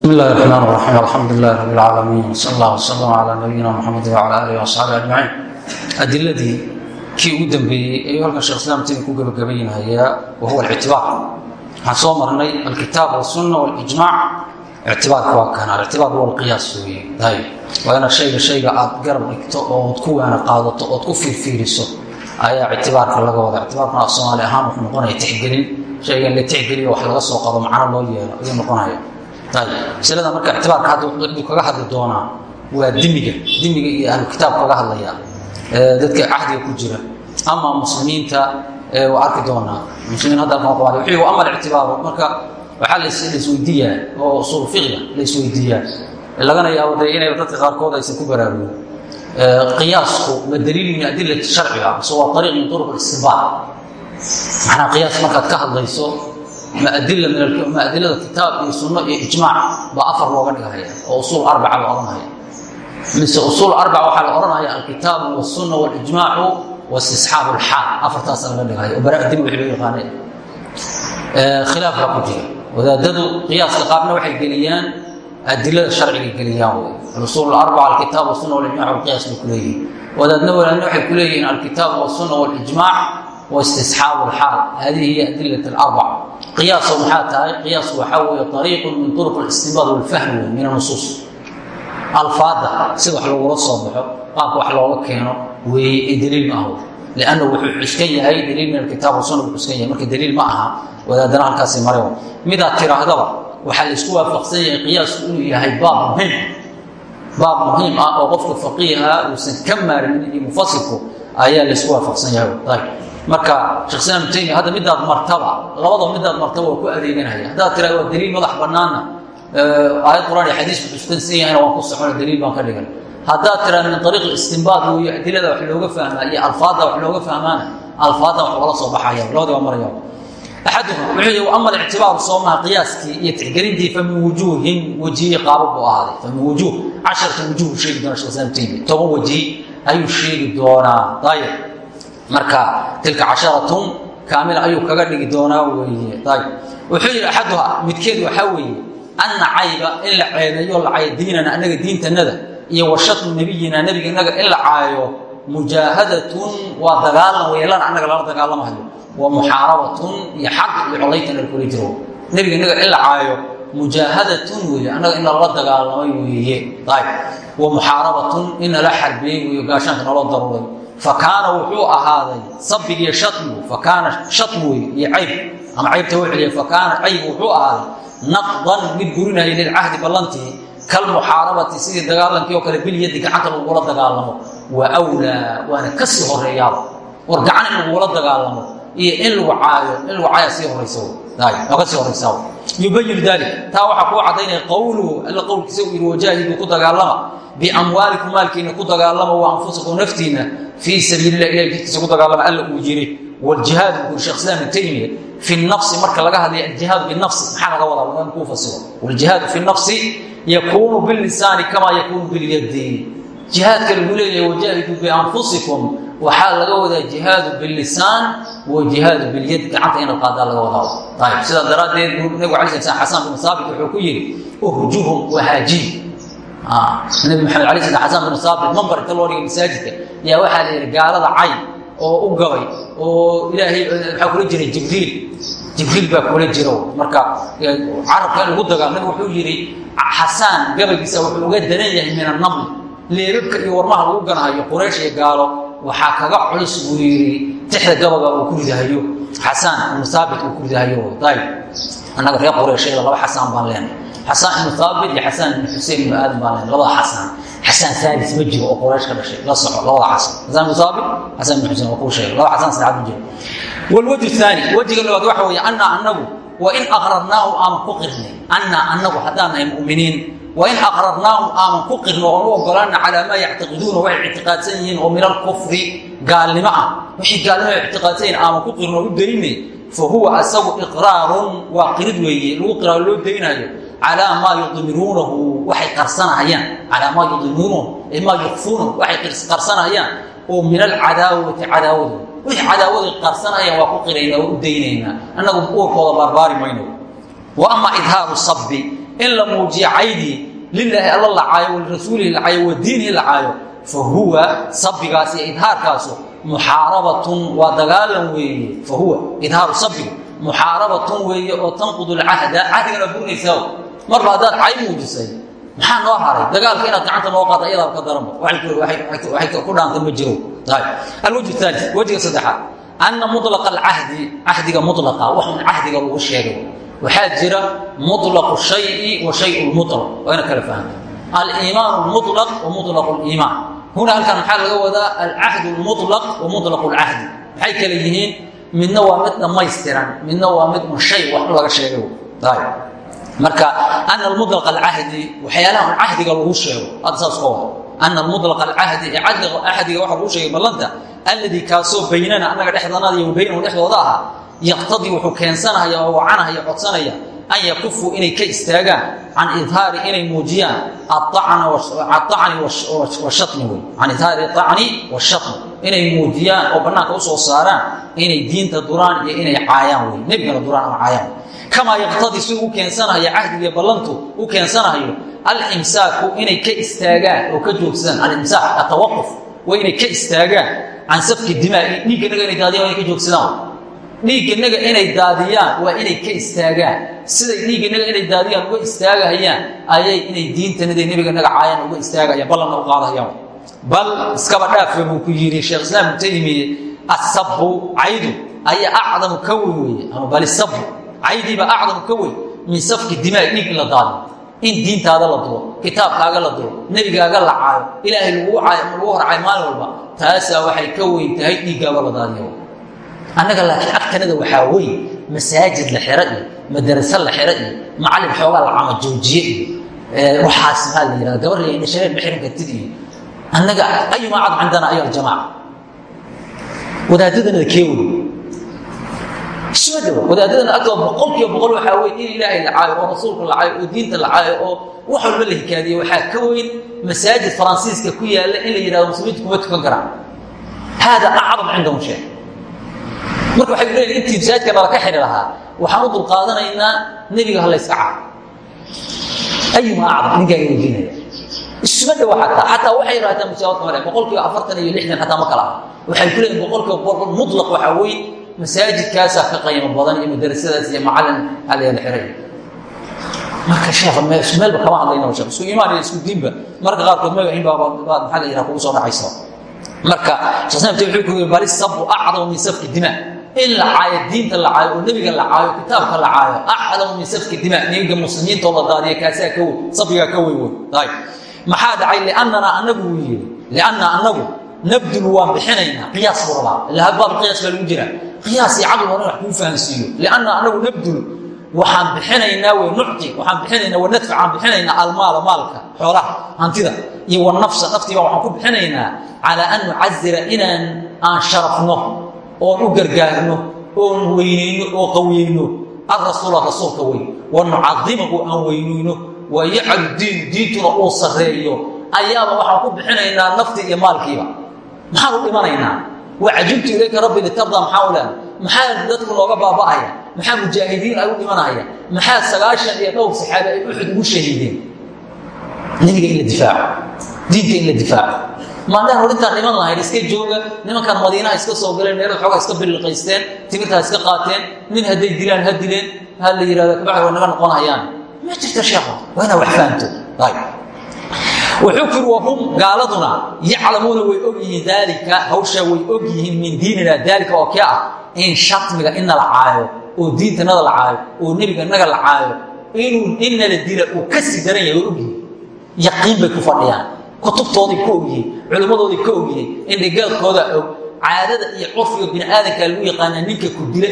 bsmi illahi raxmaan raxiim alxamdu lilahi rab lcaalamiin sal allah wsalam calaa nabiyina muxamed wcala alih wasaxbi ajmaciin adiladii kii ugu dambeeyey ayuu halkan shekh islaam timi ku gebagabaynayaa wa huwa ictibaar waxaan soo marnay alkitaab wasunna walijmac ictibaarka waa kana alictibaar huwa alqiyaas weeye. Ay waa inaad shayga shayga aad garab dhigto ood ku waana qaadato ood ku fiirfiiriso ayaa ictibaarka laga wada ictibaarkuna af soomaali ahaan wuxuu noqonaya tixgelin. Shaygan la tixgeliyo wax laga soo qabo macno loo yeelo ayuu noqonaya maslada marka ictibaarka haddu kaga hadli doonaa waa dimiga dimiga iyo ahlu kitaab kaga hadlaya dadka cahdiga ku jira ama muslimiinta waa arki doonaa muslimiin hadda alkan qabaad wuxuu ama ictibaaru marka waxaa laisweydiiyaa oo usuul fiqga la isweydiiyaa lagana yaabo dee inay dadka qaarkood aysan ku baraarugin qiyaasku ma daliil min adilati sharciga mise waa ariiq min turuq istinbaat macnaa qiyaas markaad ka hadlayso ma adilada kitaab iyo sunno iyo ijmaac baa afar looga dhigahaya oo usuul arbaca la odhanhaya mise usuul arbaca waxaa la odhanhaya alkitaabu wasunna walijmaacu wastisxaab alxaal afartaasaa laga dhigahaya oo bara'din wix loo yaqaaneen khilaaf baa ku jira wadaadadu qiyaaska qaabna waxay geliyaan adilada sharciga geliyaan wey alusuul arbaca alkitaab wasunna walijmac walqiyaas bay kuleeyihiin wadaadna wadaadna waxay kuleeyihiin alkitaabu wasunna walijmaac wastisxaabu alxaal hadihi hiya adilat alarbaca qiyaaso maxaa tahay? Qiyaas waxaa weye ariiqu min turuq istinbaad walfahm wey min anusuus alfaada sida wax logula soo baxo qaabka wax looga keeno weeye ee daliil ma aho. Lanna wuxuu xuskan yahay daliil min alkitaab wasuna buu xuskan yahay. Marka daliil ma aha wadaadana halkaasi mare midaad tiraahdaba waxaa la isku waafaqsan yahay qiyaasku inuu yahay baab muhiim. Baab muhiim ah oo qofka faqiiha uusan ka maarinin iyo mufasirku ayaa la isku waafaqsan yahay marka shekh islaam ibn taymiya hadda midaad martaba labadaba midaad martaba waa ku adeeganaya. Haddaad tiraa waa daliil madax bannaanna aayad quraan iyo xadiis kuxuskansan yahayna waan ku soxona daliil baan ka dhigan haddaad tiraa min ariiq istinbaad weeye adilada wax looga fahmaa iyo alfaadda wax looga fahmaana alfaadda wax loola soo baxaya labadii waa maraya axaduhum wuxuu yihi ama alictibaaru soo maha qiyaaskii iyo tixgelintii fa min wujuuhin wejihi qaabo buu ahaaday. Fa min wujuuh casharta wujuhu sheegi doona shekh islam ibn taymiya. Toban wejihi ayuu sheegi doonaa. Ayib marka tilka casharatun kaamila ayuu kaga dhigi doonaa weeye. Ayb wuxuu yidhi axaduha midkeed waxaa weeye anna cayba in la ceebeeyo la caayo diinana annaga diintanada iyo washatu nebiyina nebiga innaga in la caayo mujaahadatun waa dagaalan weelan annaga lala wa muxaarabatun iyo xaq iyo colaytan la kula jiro. Nebiga innaga in la caayo mujaahadatun weeye annaga in lala dagaalamay weeye. Wa muxaarabatun in nala xarbiyey weeye gaashaanka naloo daruuray fakaana wuxuu ahaaday sabig iyo shamigu fakaana wey iyo cayb ama caybta u celiya fakaana cayb wuxuu ahaaday naqdan mid gurinaya lilcahdi ballantii kalmuxaarabati sidii dagaalankii oo kale bilyadi gacanta lagugula dagaalamo waa wlaa waana ka sii horeeyaaba war gacan in lagugula dagaalamo iyo in lagu caayo in lagu caaya sii horaysa oo ka sii horaysaa yubayin dalik taa waxaa kuu caddaynaya qowluhu alla qowlkiisa uu yidhi wajaahidu ku dagaalama biamwaalikum maalkiina ku dagaalama wa anfusakum naftiina fii sabiililah ilahi jidkiisa ku dagaalama alla uu yiri wljihaad buu shekh islaam ibn taymiya fi nafsi marka laga hadlaya aljihaadu binafsi maxaa laga wadaa waan kuu fasiro wljihaadu fi nafsi yakuunu bilisaani kamaa yakuunu bilyadi jihaadka lagu leeyahay wajaahidu bianfusikum waxaa laga wadaa jihaadu bilisaan wa jihaadu bilyad gacanta in la qaadaa laga wadaa. Ayb sidaa daraaddeed nabigu alay sl xasan bin saabit wuxuu ku yidhi uhjuhum wahaajihim nabi maxamed ala sl xasan bin saabit mambar inta loo dhigay masaajidka yaa waxaa la yidhi gaalada cay oo u gabay oo ilaahay waxaa kula jiray jibriil. Jibriil baa kula jiro. Marka carabka in lagu dagaal nabi wuxuu yidhi xasaan gabaygiisa wuxuu uga daran yahay min annaml leebabka iyo warmaha lagu ganahayo quraysh iyo gaalo waxaa kaga culus buu yidhi tixda gabaga uu ku ridahayo. Xasaan ibnu saabit uu ku ridahayo. Ayb annaga reer quraysheeda laba xasaan baan leenay xasaan ibnu haabit iyo xasaan ibnu xusein ibnu aadan baan leenay labada xasaan. Xasaan saalis ma jiro oo quraysh ka dhashay. La soco labada xasan xasaan ibnu haabit xasaan ibnu xusein waa kuu sheegay laba xasaan saddexaad ma jiro. Walwajhu thaani wejiga labaad waxa weeye anna annagu wa in aqrarnaahu aaman ku qirnay. Anna annagu haddaan nahay mu'miniin wain aqrarnaahum aaman ku qirno oon u ogolaana calaa maa yactiqiduuna waxay ictiqaadsan yihiin oo min alkufri gaalnimo ah. Wixii gaalnimo ictiqaadsan yihiin aaman ku qirno u daynay fa huwa asagu iqraarun waa qirid weeye lagu qiraaro loo daynayo calaa maa yudmiruunahu waxay qarsanahayaan. Calaa maa yudmiruunahu ay maa yukfuunahu waxay qarsanahayaan. Oo min alcadaawati cadaawadu wixii cadaawaday qarsanayaan waa ku qiraynaa waa u daynaynaa. Annagu uurkooda baarbaari mayno. Wa ama idhaaru sabbi in la muujiyo caydii lilaahi alla la caayo walirasuulihi la caayo wadiinihi la fa huwa sabigaas iyo idhaarkaasu muxaarabatun waa dagaalan weeye. Fa huwa idhaaru sabiga muxaarabatun weeye oo tanqudu lcahda cahdigana burinaysaa marba haddaad cay muujisay maxaa noo haray? Dagaalka inaad gacanta noo qaada ayadaa ka daranba waxay ku dhaanta ma jiro. Alwajh aali wejiga saddexaad. Ana mulaq alcahdi cahdiga mulaqa waxun cahdiga lagu sheegay waxaa jira mulaqu shayi wa shay mulaq waa ina kala fahma aliimaan mulaq wa mulaq liimaan huna halkan maxaa laga wadaa? Alcahd mulaq wa mulaq lcahdi maxay kala yihiin midna waa mid dhammaystiran midna waa mid shay wax laga sheegay marka ana mulaq alcahdi waxyaalaha cahdiga lagu sheego hadda saas ka wada. Ana mulaq alcahdi ee ahdiga waxa lagu sheegay ballanta alladii kaasoo baynana annaga dhexdanada iyo baynahum dhexdooda ahaa yaqtadii wuxuu keensanaya oo wacanahaya codsanaya an yakufuu inay ka istaagaan can idhaari inay muujiyaan aacni washatni wey can idhaari acni washatni inay muujiyaan oo bannaanka u soo saaraan inay diinta duraan iyo inay caayaan wey nebigana duraan caayaan kamaa yaqtadii siduu u keensanayo cahdigiiyo ballantu u keensanayo alimsaaku inay ka istaagaan oo ka joogsadaan alimsaak atawaquf waa inay ka istaagaan can safki dimaa dhiigganaga inay daadiyaan waa inay ka joogsadaan. Dhiigganaga inay daadiyaan waa inay ka istaagaan. Siday dhiigganaga inay daadiyaan uga istaagahayaan ayay inay diintanada nebiganaga caayaan uga istaagayaan ballanna u qaadahayaan bal iskaba dhaafe buu ku yidhi sheekh islaam ibnu taymiye asabu caydu ayaa acdamu ka weyn weeye ama bal isabu caydiiba acdamu ka weyn min safki dimaa dhiig in la daadiyo in diintaada la duro kitaabkaaga la duro nebigaaga la caayo ilaahay lagu caayo lagu horcaayo maalin walba taasaa waxay ka weyn tahay dhiiggaaga la daadiyo. Annaga laakiin agtanada waxaa weeye masaajid la xiro iyo madaraso la xiro iyo macallin xoogaa la cama joojiye iyo waxaas maa la yihahda gabar la indhashareer ma xiran kartid iyo annaga ayuma cad cindana ayo aljamaaca wadaadadanada kee wey isma dhawa wadaadadana agtooda boqol kiiba boqol waxaa weyn in ilaahay la caayo oo rasuulka la caayo oo diinta la caayo oo wax walba la hikaadiye waxaa ka weyn masaajid faransiiska ku yaalla in la yidhahdo muslimiintu kuma tukan karaan. Haada acdam cindahum shay marka waxay leeyihiin intii masaajidka nala ka xidhi lahaa waxaan u dulqaadanaynaa nebiga ha layska caayo ayuma acdam ninkaaga weydiinaya isuma dhawa xataa xataa waxay yidhahdaa masaajidka hore boqol kiiba afartan iyo lixdan xataa ma kala. Ah waxay ku leeyihiin boqol kiiba boqol mutlaq waxaa weyn masaajidkaasaa ka qaymo badan iyo madarasadaas iyo macalin halaya la xiray marka sheekha meelba kama hadlayna sheekh. Isku imaan iyo isku diinba. Marka qaarkood magaciin baa maxaa la yidhaha kugu soo dhacaysa marka sheekh sanabti wuxuu ku yiri bali sabu acdamu min safki dima in la caayo diinta la caayo oo nebiga la caayo kitaabka la caayo acdamu min safki dima ninka muslimiinta oo la daadiya kaasaa ka weyn sabigaa ka weyn wey ayib maxaa dhacay? Liannana anagu wuu yidhi. Lianna anagu nabdul waan bixinaynaa qiyaas buu rabaa. Ila hadbaab qiyaas baa lagu jira qiyaas iyo caqli hore wax kuu fahansiiyo. Anagu nabdul waxaan bixinaynaa wey nucti waxaan bixinaynaa wanadfa waxaan bixinaynaa almaala maalka xoolaha hantida iyo wanafsa naftiiba waxaan ku bixinaynaa calaa an nucazira inaan aan sharafno oon u gargaarno oon weynayno oo qawiyeyno alrasuula rasuulka weyn wa nucadimahu aan weynayno wa yaclu diinu diintuna uu sarreeyo ayaaba waxaan ku bixinaynaa nafti iyo maalkiiba. Maxaan u dhimanaynaa wacajibtu ilayka rabbi litardaa maxaa u leehay maxaa dadku nooga baaba'aya? Maxaa mujaahidiin ay u dhimanaya? Maxaa sagaashan iyo dhowr saxaabe ay uxud ugu shahiideen? Nebiga in la difaaco. Diinta in la difaaco. Maandaan horintaan dhiman lahayn iska jooga nimankan madiinaha iska soo galeen meelad xoogaa iska billiqaysteen timirtaa iska qaateen nin hadday dilaan ha dileen ha la yidhahda kabacdi way naga noqonayaan. Ma jirta sheekho waa inaa wax fahamto. Wuxuu kuri wahum gaaladuna yaclamuuna way og yihiin daalika hawshaa way og yihiin min diinina daalika oo kee ah in shatmiga inna la caayo oo diintanada la caayo oo nebiga naga la caayo inuu inna la dila uu ka sii daran yahay way og yihiin yaqiin bay ku fadhiyaan. Kutubtooday ka og yihiin culimmadooday ka og yihiin indhigaadkooda og caadada iyo curfiga bini aadankaa lagu yaqaanaa ninka ku dila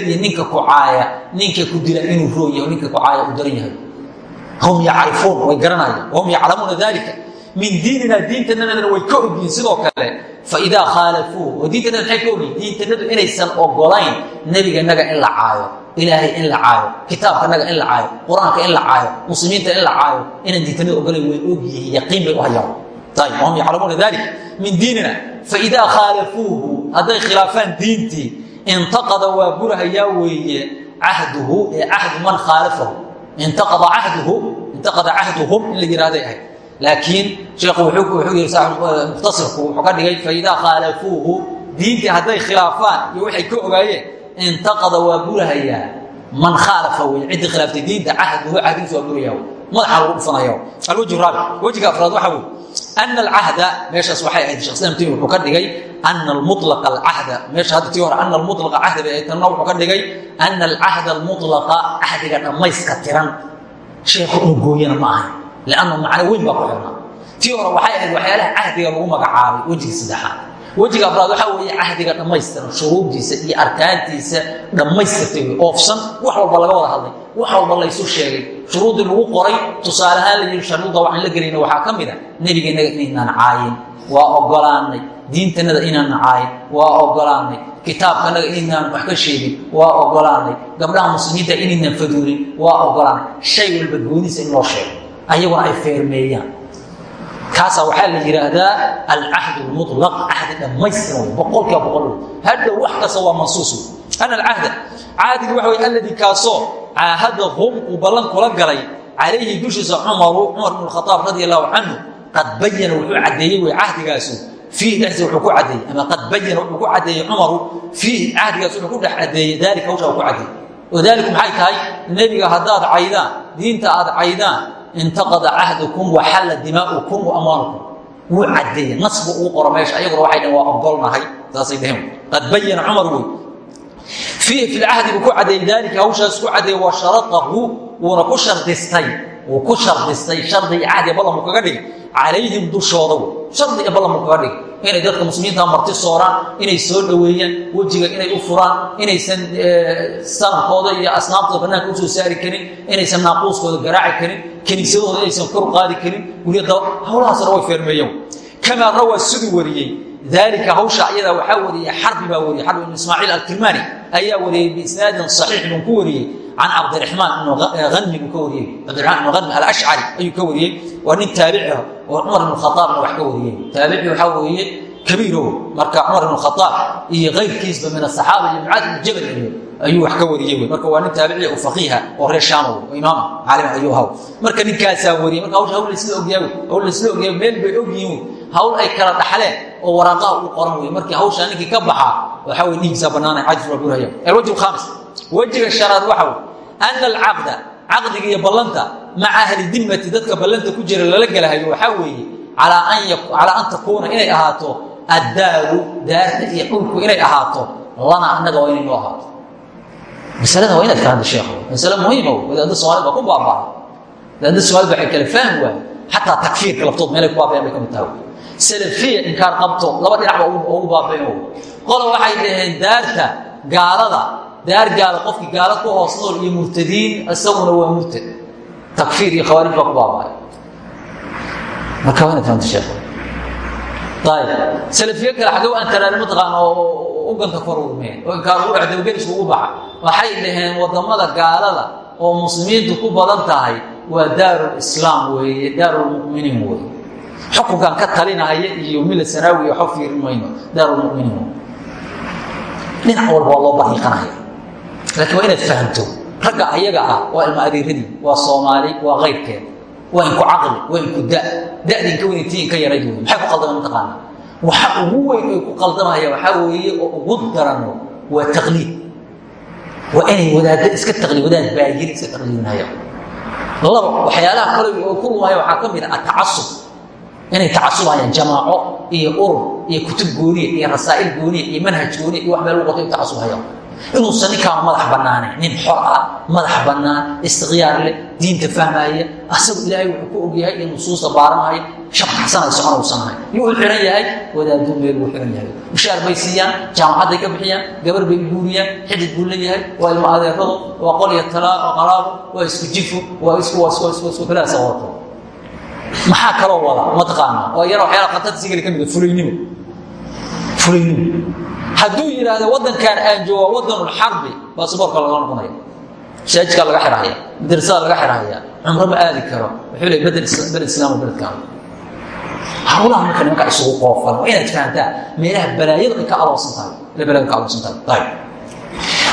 min diinina diintanadana way ka ogyihiin sidoo kale. Faidaa khaalafuuh oo diintanada maxay ka ogyihiin diintanadu inaysan ogolayn nebiganaga in la caayo ilaahay in la caayo kitaabkanaga in la caayo qur'aanka in la caayo muslimiinta in la caayo inaan diintanada ogolayn way ogyihiin yaqiin bay u hayaan. Ayb wahum yaclamuuna dalik min diinina faidaa khaalafuuhu hadday khilaafaan diintii intaqada waa burahayaa weeye cahduhu ee man khaalafahu. Intaqada cahduhu intaqada cahduhum in la laakiin sheekhu wuxuu yii mukhtasirku wuxuu ka dhigay faidaa khaalafuuhu diintii hadday khilaafaan iyo waxay ka ogaayeen intaqada waa burahayaa man khaalafa wey ciddii khilaaftay diinta cahduhu cahdigiisu waa buraya madaxa lagu dhufanaya alwajh raabic wejiga afraad waxa wey ana alcahda meeshaas waxay ahayd shekh islam timi wuxuu ka dhigay ana almulaqa alcahda meesha hadda tii hore ana almulaqa cahda bay ahayd tanna wuxuu ka dhigay ana alcahda almulaqa cahdiga dhammayska tiran sheekhu inuu gooyana ma ahay lannu macno weyn baa ku xirnaa tii hore waxay ahayd waxyaalaha cahdiga lagu magacaabay wejiga saddexaad wejiga afraad waxaa weeye cahdiga dhammaystiran shuruuddiisa iyo arkaantiisa dhammaystirtay oofsan wax walba laga wada hadlay wax walba laysu sheegay shuruuddii lagu qoray tusaale ahaan la sharuudda waxaan la gelayna waxaa ka mid a nebigeennaga inaynaan caayin waa ogolaanay diintanada inaanan caayin waa ogolaanay kitaabkanaga inaynaan wax ka sheegin waa ogolaanay gabdhaha muslimiinta inaynan faduulin waa ogolaanay shay walba gooniisa in loo sheego ayaguna ay feermeeyaan kaasaa waxaa la yidhaahdaa alcahd mulaq cahdi dhammaystiran boqolkiiba boqol. Hadhow wax kasta waa mansuus ana alcahda caadigu waxa wey alladii kaasoo caahadahum uu ballan kula galay calayhi dushiisa cumaru cumar bn khaaab radi allahu canhu qad bayana wuxuu caddeeyey wey cahdigaasu fiihi dhexdiisa wuxuu ku caddeeyey ama qad bayana wuxuu ku caddeeyey cumaru fiihi cahdigaas wuxuu ku dhex caddeeyey daalika hawshaa ku caddeeyey. Wadaalika maxay tahay? Nebiga haddaad caydaan diinta aad caydaan intaqada cahdukum waxalla dimaa'ukum wa amwaanukum wuu caddeeye nasbu uu qoro meesha ayaguna waxay dhaheen waa ogolnahay saasay dhaheen qad bayana cumar wey fiihi fi lcahdi buu ku caddeeyey daalika hawshaas ku caddeeyey wa sharatahu wuuna ku shardistay wuu ku shardistay shardi iyo cahdi ballan buu kaga dhigay. Calayhim dushooda wey shardi iyo ballan buu kaga dhigay inay dadka muslimiinta marti sooraan inay soo dhoweeyaan wejiga inay u furaan inaysan sanamkooda iyo asnaamtooda bannaanka u soo saari karin inaysan naaquuskooda garaaci karin kiniisadooda inaysan kor qaadi karin guryada hawlahaasna way feermeeyeen. Kamaa rawaa siduu wariyey daalika hawsha ayadaa waxaa wariyey xarbi baa wariyey xarbi ibn ismaaciil alkirmaani ayaa wariyey biisnaadin saxiix buu ku wariyey can cabdiraxmaan ibnu hanmi buu ka wariyey cabdiraxmaan ibnu hanmi alashcari ayuu ka wariyey waa nin taabici ah oo cumar ibnu khaaabna wax ka wariyey taabici waxaa weeye kabiiro marka cumar ibnu khaaab iyo kayrkiisba min asaxaaba iyo mucaad ibnu jabal iyo ayuu wax ka wariyey marka waa nin taabiciya oo faqiiha oo reer shaama oo imaam caalim ayuu haw marka ninkaasaa wariyey marka hawsha hawl laysla ogyaa wey. Hawl laysla ogyaa meel bay ogyihiin hawl ay kala dhaxleen oo waraaqaha uu qoran wey markii hawshaa ninkii ka baxaa waxaa wey dhiiggiisaa bannaanay cajis waa burhaya alwajh alkhaamis wejiga shanaad waxa wey ana alcaqda caqdiga iyo ballanta maca ahli dimmati dadka ballanta ku jira lala gelahayo waxaa weeye calaa an takuuna inay ahaato addaaru daarta iyo dhulku inay ahaato lana annaga waa inay noo ahaato. Masalada waa inaad fahamta sheekh masale muhiima wadaadda soomaalid baa ku baabaa wadaadda soomaalid waxay kale fahmi waaye xataa takfiirka laftood meelay ku ka tahay salafiya inkaar qabto laba dhinacba ugu baabayo qola waxay dhaheen daarta gaalada. Daar gaala qofkii gaala ku hoos nool iyo murtadiin isaguna waa murtad. Takfiir iyo khawaarij baa ku baaba'ay. Marka waa inaad fahamta sheekh? Ayib salafiye kale xagee aan taraani mataqaana oo uganka kor urmeen oo inkaar ugu dhacdabagelis ugu baxa. Waxay dhaheen waddamada gaalada oo muslimiintu ku badan tahay waa daarul islaam weeye daarulmu'miniin weeye xukunkan ka talinahaya iyo mila sanaawi waxba fiirin mayno daarulmu'miniin dhinac walba waa loo bariiqanaya laakiin waa inaad fahamto ragga ayaga ah waa ilma adeeradii waa soomaali waa kayrkeed waa inku caqli waa inku da da'di inka weyn tii inka yarayd wey maxay ku qaldaman mataqaana waxa ugu weyn ay ku qaldamaya waxaa weeye oo ugu darano waa taqliid. Waa inay wadaadda iska taqliid wadaad baayiri iska taqliidinaya. Laba waxyaalaha kale oo ku lumaya waxaa ka mid ah atacasub inay tacasubayaan jamaaco iyo urur iyo kutub gooniya iyo rasaa'il gooniya iyo manhaj gooniya iyo wax meel qoto in tacasubhayaan inuusan ninkaan madax bannaanayn nin xor ah madax bannaan istikhyaar leh diinta fahmaaya asagu ilaahay wuxuu ku ogyahay in nusuusta baaranaya shabkaxsanay socon uusan ahay yuu xiran yahay wadaaduu meel buu xiran yahay mushaar bay siiyaan jaamacadday ka bixiyaan gabar bay guuriyaan xidid buu leeyahay waa ilmo adeeradu waa qol iyo talaa qaraabo waa isku jifu waa isku waa isku isku isku bilaasa wato maxaa kaloo wada? Mataqaana oo iyana waxyaala khatartisigale ka mid a fulaynimo fulaynimo hadduu yidhaahdo waddankan aan jooga waddanulxarbi basaboorka laga noqonaya masaajidkaa laga xirhaya madrasada laga xirhaya cumro ma aadi karo. Wuxuu leey bedel beled islaam beledkaan hawlaha marka nimanka isugu qoofan waa inaad fahantaa meelaha balaayadu ay ka aloosan tahay ila balaayadu ka aloosan tahay. Ayib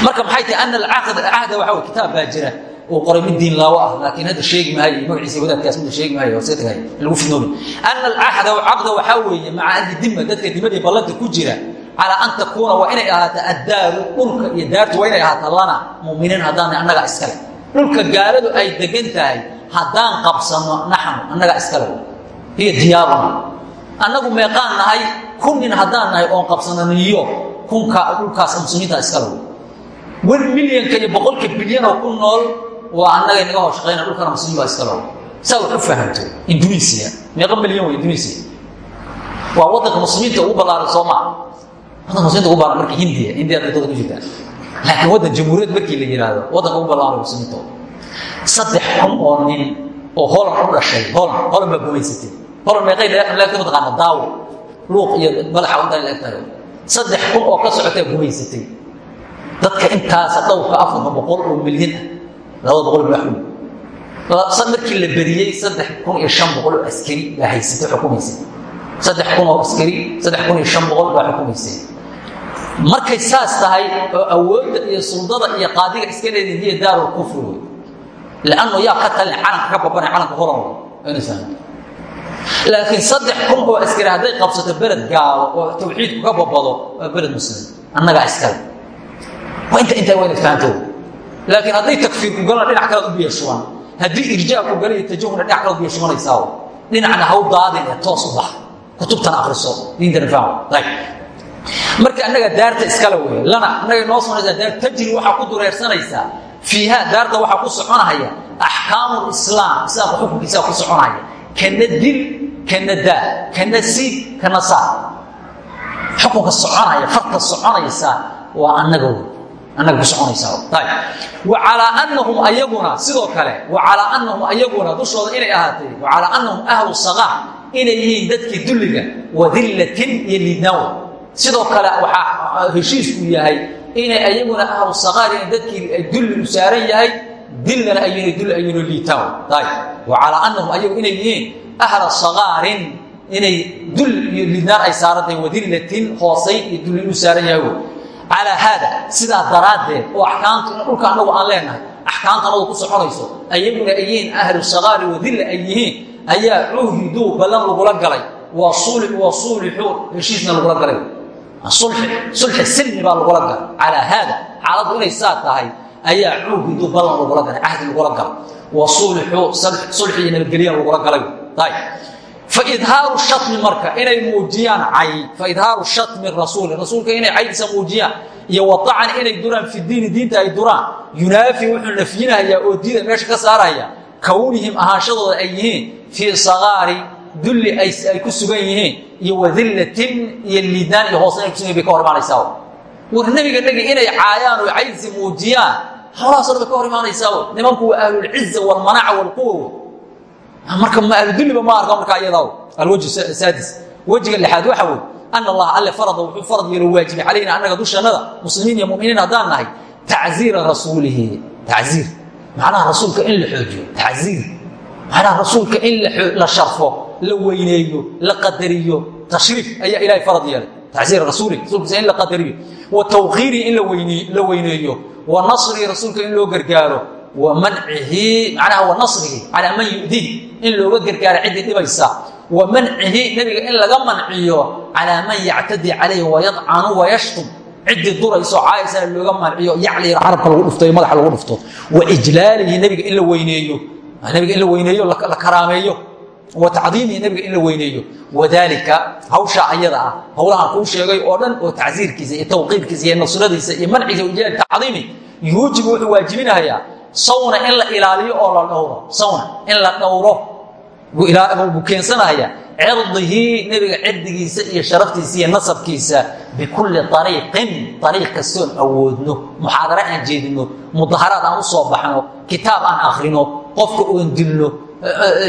marka maxay tahay ana alcahda waxa wey kitaab baa jira uu qoray mid diin laawo ah laakiin hadda sheegi maayo magaciisa wadaadkaas mida sheegi maayo iska tagay lagu fidnoobi ana alcahda caqda waxaa weeye maca ahli dima dadka dimadii ballanta ku jira calaa an takuuna waa inay ahaato addaaru dhulka iyo daartu waa inay ahaato lana muminiin haddaana annagaa iskale dhulka gaaladu ay degan tahay haddaan qabsanno naxnu annagaa iskale hiyo diyaaruna annagu meeqaan nahay kun nin haddaan nahay oon qabsananiyo kunka dhulkaas muslimiinta iskale wan milyanka iyo boqolka bilyanoo ku nool waa annaga inaga hor shaqayna dhulkana muslimiin baa iskale saa wax u fahamto indonesiya meeqa milyan wa indonesia waa waddanka muslimiinta ugu ballaaran soo maa waddanka muslimiinta ugu ballaaran marka hindiya hindiya dadooda ku jirtaa laakiin waddan jamhuuriyad markii la yidhaahdo waddanka ugu ballaaran muslimiinta saddex kun oo nin oo holan u dhashay holan holan baa gumaysatay holan meeqay leegta mataqaana daawo luuq iyo balaxa untaa leegtahay saddex kun oo ka socotaa gumaysatay dadka intaasa dhowrka afarka boqol oo milyan ah labada boqol madaxweyne markii la beriyey saddex kun iyo shan boqol oo askari baa haysatay xukumaysay. Saddex kun oo askari saddex kun iyo shan boqol baa xukumaysay. Markay saas tahay oo awoodda iyo suldada iyo qaadiga iska leedin hiya daarul kufri wey lanno yaa ka talin calanka ka babanay calanka horan ina fahmto laakiin saddex kun oo askari hadday qabsato beled gaalo oo tawxiidku ka babado waa beled muslim. Annagaa iskale inta intaa waa inad fahanto laakiin hadday takfiirku galana dhinac kalead u biya shuban haddii irjaabku gala iyo tajahuna dhinac kalead biya shubanaysaa dhinacna haw daadin ee toos u bax. Kutubtana akriso diintana fahmo ayb marka annaga daarta iskale wey lana annaga noo soconaysaa daar tajri waxaa ku dureersanaysaa fiiha daarta waxaa ku soconahaya. Axkaamu islaam islaamka xukunkiisaa ku soconaya kana dil kana daa kana siid kana saar xukunka soconaya farta soconaysa waa annaga wey annaga ku soconaysaa ayb wa calaa annahum ayaguna sidoo kale wa calaa annahum ayaguna dushooda inay ahaatay wa calaa annahum ahlu saqaa inay yihiin dadkii dulliga wa dillatin iyo liidnaawa sidoo kale waxaa heshiisku yahay inay ayaguna ahlu saqaar in dadkii dulli u saaran yahay dillana ayna dul ayno liitaan ayb wa calaa annahum ayagu inay yihiin ahla saqaarin inay dul iyo liidnaan ay saarantahay wadillatin hoosayn iyo dulli u saaran yahay calaa haada sidaa daraaddeed oo axkaamta dhulka annagu aan leenahay axkaamta annagu ku soconayso ayaguna ay yihiin ahlu saqaari wadilla ay yihiin ayaa cuhiduu ballan lagula galay. Waa suulixuu heshiisna lagula galay. Sulxi silmi baa lagula galay. Calaa haada xaaladdu inay saa tahay ayaa cuhiduu ballan lagula galay cahdi lagula galay. Wa suulixuu sulxi iyo nabadgelyan lagula galay faidhaaru shatmi marka inay muujiyaan cay. Faidhaaru shatmi rasuuli rasuulka inay caydiisa muujiyaan iyo waacani inay duraan fi diini diinta ay duraan yunaafi wuxuu nafyinahayaa oo diida meesha ka saaraya kownihim ahaanshadooda ay yihiin fii sakaari dulli ay ku sugan yihiin iyo wadillatin iyo liidnaan iyo hoosna ay kusugan bay ka hor imaanaysaa war nebiga negi inay caayaan oo caydiisa muujiyaan hawlahaasoo dhan bay ka hor imaanaysaa nimanku waa ahlulciza walmanaaca walquwa marka ahludulliba ma arka markaa iyadaa alwaj saadis. Wejiga lixaad waxa wey ana allaha alle farada wuxuu farad yeelo waajibay calayna annaga dushannada muslimiin iyo muminiin haddaan nahay tacziira rasuulihi. Tacziir. Macnaha rasuulka in la xoojiyo. Tacziir. Macnaha rasuulka in la sharfo la weyneeyo la qadariyo. Tashriif ayaa ilahay farad yeelay. Tacziira rasuulihi rasuulkiisa in la qadariyo. Wa tawqiirihi in la weyneeyo. Wa nasrihi rasuulka in loo gargaaro wa mancihi macnaha wa nasrihi calaa man yudiih in looga gargaaro ciddii dhibaysa. Wa mancihi nebiga in laga manciyo calaa man yactadi calayhi wayadcanu wayashtum ciddii durayso caaisana looga manciyo yacli carabka lagu dhufto iyo lagu dhufto. Wa ijlaalihi nebiga in la weyneeyo. Nebiga in la weyneeyo la karaameeyo. Wa tacdiimihi nebiga in la weyneeyo. Wadaalika hawshaa ayada ah howlahaan kuu sheegay oo dhan oo tacsiirkiisa iyo tawqiirkiisa iyo nasradiisa iyo manciisa tacdiimi. Yuujibu wuxuu waajibinahayaa sawna in la ilaaliyo oo la dhowro. Sawna in la dhowro. Buu keensanaya cirdihi nebiga cirdigiisa iyo sharaftiisa iyo nasabkiisa bikulli ariiqin ariiq kastoon awoodno. Muxaadaro aan jeedino mudaharaad aan u soo baxno kitaab aan akrino qofka oon dilno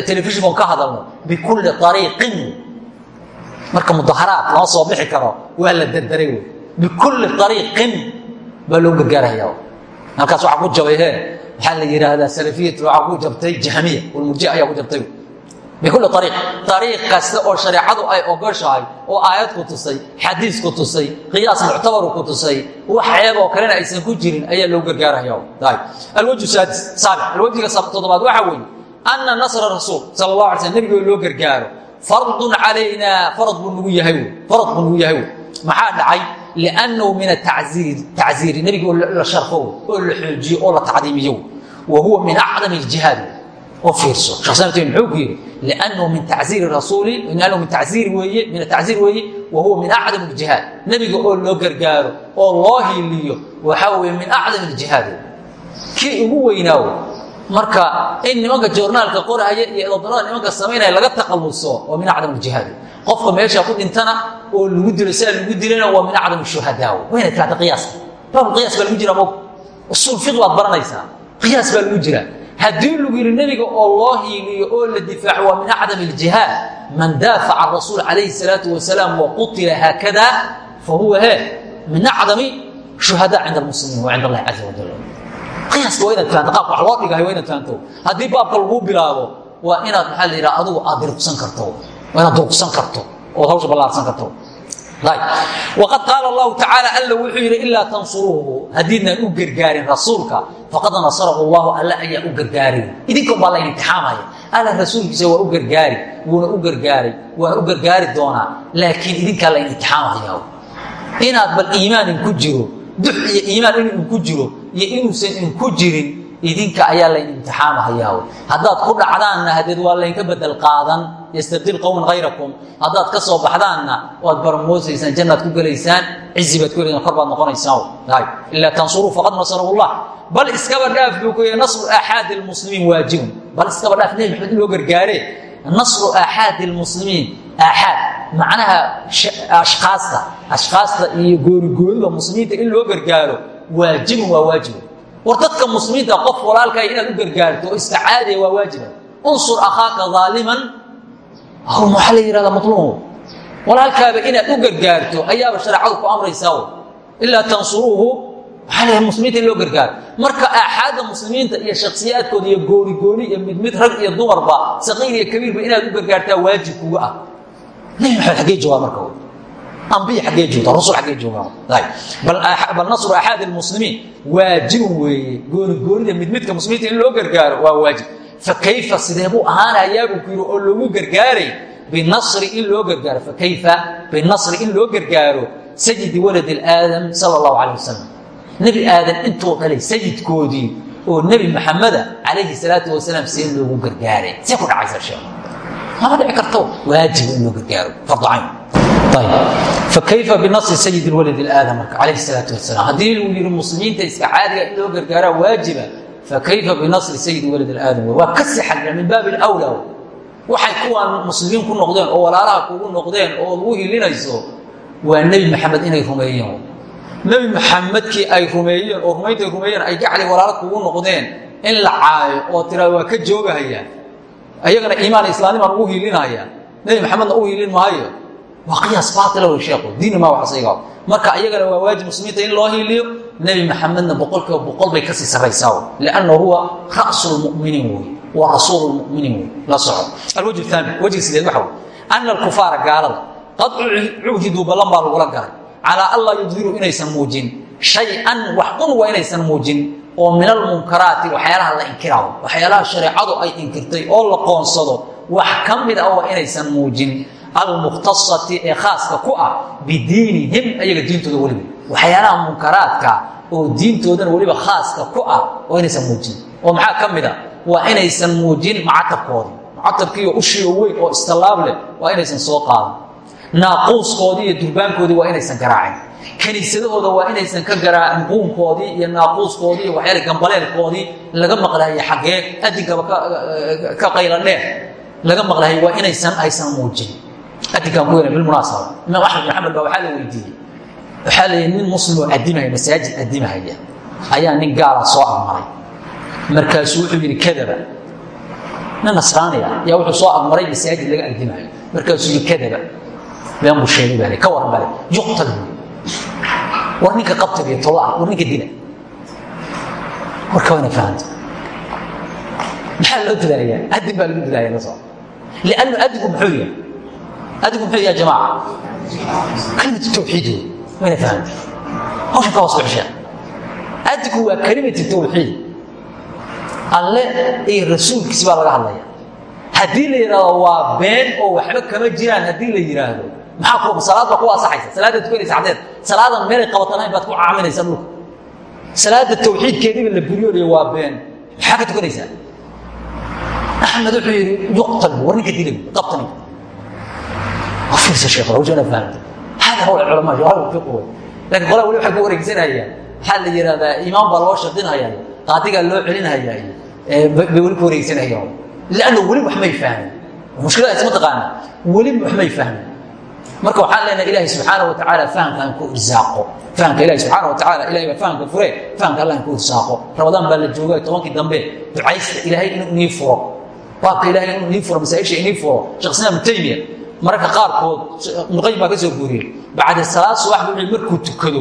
telefishinkoon ka hadalno bikulli ariiqin marka mudaharaad lama soo bixi karo waa la derderay wey. Bikulli ariiqin baa loo gargaaraya halkaas waxaa ku jabay he waxaa la yidhaahdaa salafiyat waxaa ku jabtay jahmiya walmurji ayaa ku jabtay. Bikulli ariiq ariiq kasta oo shareecadu ay ogoshahay oo aayad ku tusay xadiis ku tusay qiyaas muctabaru ku tusay wax ceeb oo kalena aysan ku jirin ayaa loo gargaaraya. Alwaju saadis saabic alwajiga toddobaad waxaa weeye ana nasra rasuul sala allah alay sl nebigo loo gargaaro fardun calaynaa farad buu nagu yahay farad buu nagu yahay. Maxaa dhacay liannahu min ataziir tacziiri nebiga la sharfo oo la xoojiyo oo la tacdiimiyo wa huwa min acdam aljihaad oo fiirso shekh muxuu ku yidhi liannahu min taziiri rasuuli liannahu min taziiri weeye min ataziir weeye wa huwa min acdam aljihaad nebiga oo loo gargaaro oo loo hiiliyo waxaa weeye min acdam aljihaad kii ugu weynaawo marka in nimanka joornaalka qorahaya iyo edodarada nimanka samaynaya laga taqaluso waa min acdam aljihaad qofka meesha ku dhintana oo lagu dilo sidaa lagu dilana waa min acdam shuhadaa wayna tirahda qiyaaska baabul qiyaas baa lagu jira mog usuul fiq baad baranaysaa. Qiyaas baa lagu jira. Haddii lagu yidhi nebiga oo loo hiiliyo oo la difaaco waa min acdam aljihaad. Man daafaca rasuul calayhi salaatu wasalaam wa qutila haakada fa huwa he. Min acdami shuhadaa cinda almuslimiin wa cinda allahi caza wajal qiyaaska waa inaad fahanto qaabka wax loo dhigahay waa inaad fahanto haddii baabka laguu bilaabo waa inaad maxaa la yidhaha adigu aad dirqsan karto inaad durqsan karto ood hawsha ballaarsan karto. Waqad qaala allahu tacaala alla wuxuu yidhi ilaa tansuruuhu haddiidnaan u gargaarin rasuulka faqad nasarahu llahu alla ayaa u gargaaray idinkan baa layn imtixaamaya alla rasuulkiisa waa u gargaari wuuna u gargaaray waana u gargaari doonaa laakiin idinkaa layn imtixaamaya inaad bal iimaan inku jiro dux iimaan in inku jiro iyo inuusan inku jirin idinka ayaa layn imtixaamahayaa haddaad ku dhacdaanna hadeed waa laynka bedel qaadan ystabdil qowman hayrakum haddaad ka soo baxdaanna waad barmoosaysaan jannaad ku gelaysaan cizi baad ku helaysaan kor baad noqonaysaan ilaa tansuruu faqad nasarahu llah bal iskaba dhaaf buu ku yidhi nasru aaxaadi lmuslimiin waajibun. Bal iskaba dhaaf nebi maxamed in loo gargaare nasru aaxaadi lmuslimiin aaxaad macnaha ashkaasta ashkaasta iyo goorigoonida muslimiinta in loo gargaaro waajibun waa waajiba war dadka muslimiinta qof walaalkaaga inaad u gargaarto oo isticaadiya waa waajiba unsur akhaaka aaliman maxaa la yihahda maluum walaalkaaba inaad u gargaarto ayaaba shareecadu ku amraysaa ilaa tansuruuhu maxaa la muslimiinta in loo gargaaro? Marka aaxaadda muslimiinta iyo shaksiyaadkooda iyo gooni gooni iyo mid mid rag iyo dumarba saqiir iyo kabiirba inaad u gargaartaa waajib kuga ah. Nebi maxamed xaggee joogaa marka ambiya xaggee joogta rasul xaggee joogaa bal nasru aaxaadi lmuslimiin waajibun weeye gooni goonida mid midka muslimiinta in loo gargaaro waa waajib fakayfa sidee buu ahaanayaabuu ku yidhi oo loogu gargaaray binasri in loo gargaaro fakayfa binasri in loo gargaaro sayidi walad aadam sala allahu calayh wasalam nebi aadan intuu dhalay sayidkoodii oo nebi maxameda calayhi salaatu wasalaam see loogu gargaaray see ku dhacaysa sheekh mama dhici karto waajiba in loo gargaaro fakayfa binasri sayid walad aadam marka calayhi salaatu wasalaam haddii lagu yidhi muslimiinta iska caadiga in loo gargaaraa waajiba fakayfa binasri sayidi walad aadam waa ka sixan min baabi wla waxay kuwaan muslimiin ku noqdeen oo walaalaha kugu noqdeen oo lagu hilinayso waa nebi maxamed inay rumeeyeen nebi maxamedkii ay rumeeyeen oo rumayntay rumeeyeen ay gacli walaalo kugu noqdeen in la caayo oo tiraa waa ka joogahayaan ayagana iimaan islaanimaan ugu hilinaya nebi maxamedna u hilin maayo. Waa qiyaas baatila wey sheekhu. Diini maa waxasayga marka ayagana waa waajib muslimiinta in loo hiiliyo nebi maxamedna boqolkiiba boqol bay ka sii sarraysaa lianna huwa ra'su lmuminiin wey waa rasuul lmuminiin wey la soco. Alwajh aani wejga sideed waxa wey ana alkufaara gaalada qad cuhiduu ballan baa lagula galay calaa an laa yudhiruu inaysan muujin. Shay-an wax un waa inaysan muujin oo min almunkaraati waxyaalaha la inkiraayo waxyaalaha shareecadu ay inkirtay oo la qoonsado wax ka mid ah waa inaysan muujin almukhtasati ee khaaska ku ah bidiinihim ayaga diintooda weliba. Waxyaalaha munkaraadka oo diintoodana weliba khaaska ku ah waa inaysan muujin. Oo maxaa ka mid a waa inaysan muujin macatabkoodii macatabkiiyo ushiyo weyn oo istallaab leh waa inaysan soo qaadan. Naaquuskoodii iyo durbaankoodii waa inaysan garaacin kaniisadahooda waa inaysan ka garaacin quunkoodii iyo naaquuskoodii iyo waxyaala gambaleelkoodii laga maqlahaye xaggee. Adinkaba ka qayla dheer. Laga maqlahay waa inaysan aysan muujin. Adinkaan ku bilmunaasaba imaam axmed bin xambal baa waxaa la weydiiyey. Waxaa la nin muslim oo adimaya masaajid adimahaya ayaa nin gaala soo agmaray markaasuu wuxuu yidhi kadaba. Nin nasraaniya yaa wuxuu soo agmaray masaajid laga adimayo markaasuu yidhi kadaba. Been buu sheegay baa ka waran bale yuqtal war ninka qabtabiyo tola war ninka dila. Warka wayna fahanta maxaa loo dilayaa? Adin baa lagu adigu muxuu adigu muxuu yahay kalimatu tawxiid wey mayna fahamta hawshan ka adigu waa kalimatu tawxiid. Alle iyo rasuulkiisi baa laga hadlaya haddii la yidhaahdo waa been oo waxba kama jiraan haddii la yidhaahdo maxaa ku salaad baa ku asaxaysa salaadda tukanaysa caddeed salaadan meelay qabatanayn baad ku caaminaysa dhulka salaada tawxiidkeediiba la buriyoolaya waa been maxaa ka tukanaysaa axmed wuxuu yidhi yuqtal war ninka dilay qabtani fiirsa sheekh hawshana fahamta hada hawl culamaa hawl fiqh wey laakiin qolaa weli waxay ku wareegsanayaan maxaa la yidhahdaa imaam baa loo shardinhayaa qaadigaa loo celinhayaa bay weli ku wareegsanayaan lanno weli wax may fahmin mushkiladaas ma taqaana weli wax may fahmin marka waxaan leenahay ilaahay subxaana wa tacaala fahamka aan ku irsaaqo fahamka ilahi subxaana wa tacaala ilahay baa fahamka fure. Fahamka allah aan ku irsaaqo ramadaan baa la jooga tobankii dambe. Ducaysta ilaahay inuu inii furo. Baabka ilahay inuu inii furo masaaisha inii furo. Sheekh islaam ibnu taymiya mararka qaarkood ibnuqayim baa ka soo guuriyey. Bacda salaad subax buu markuu tukado.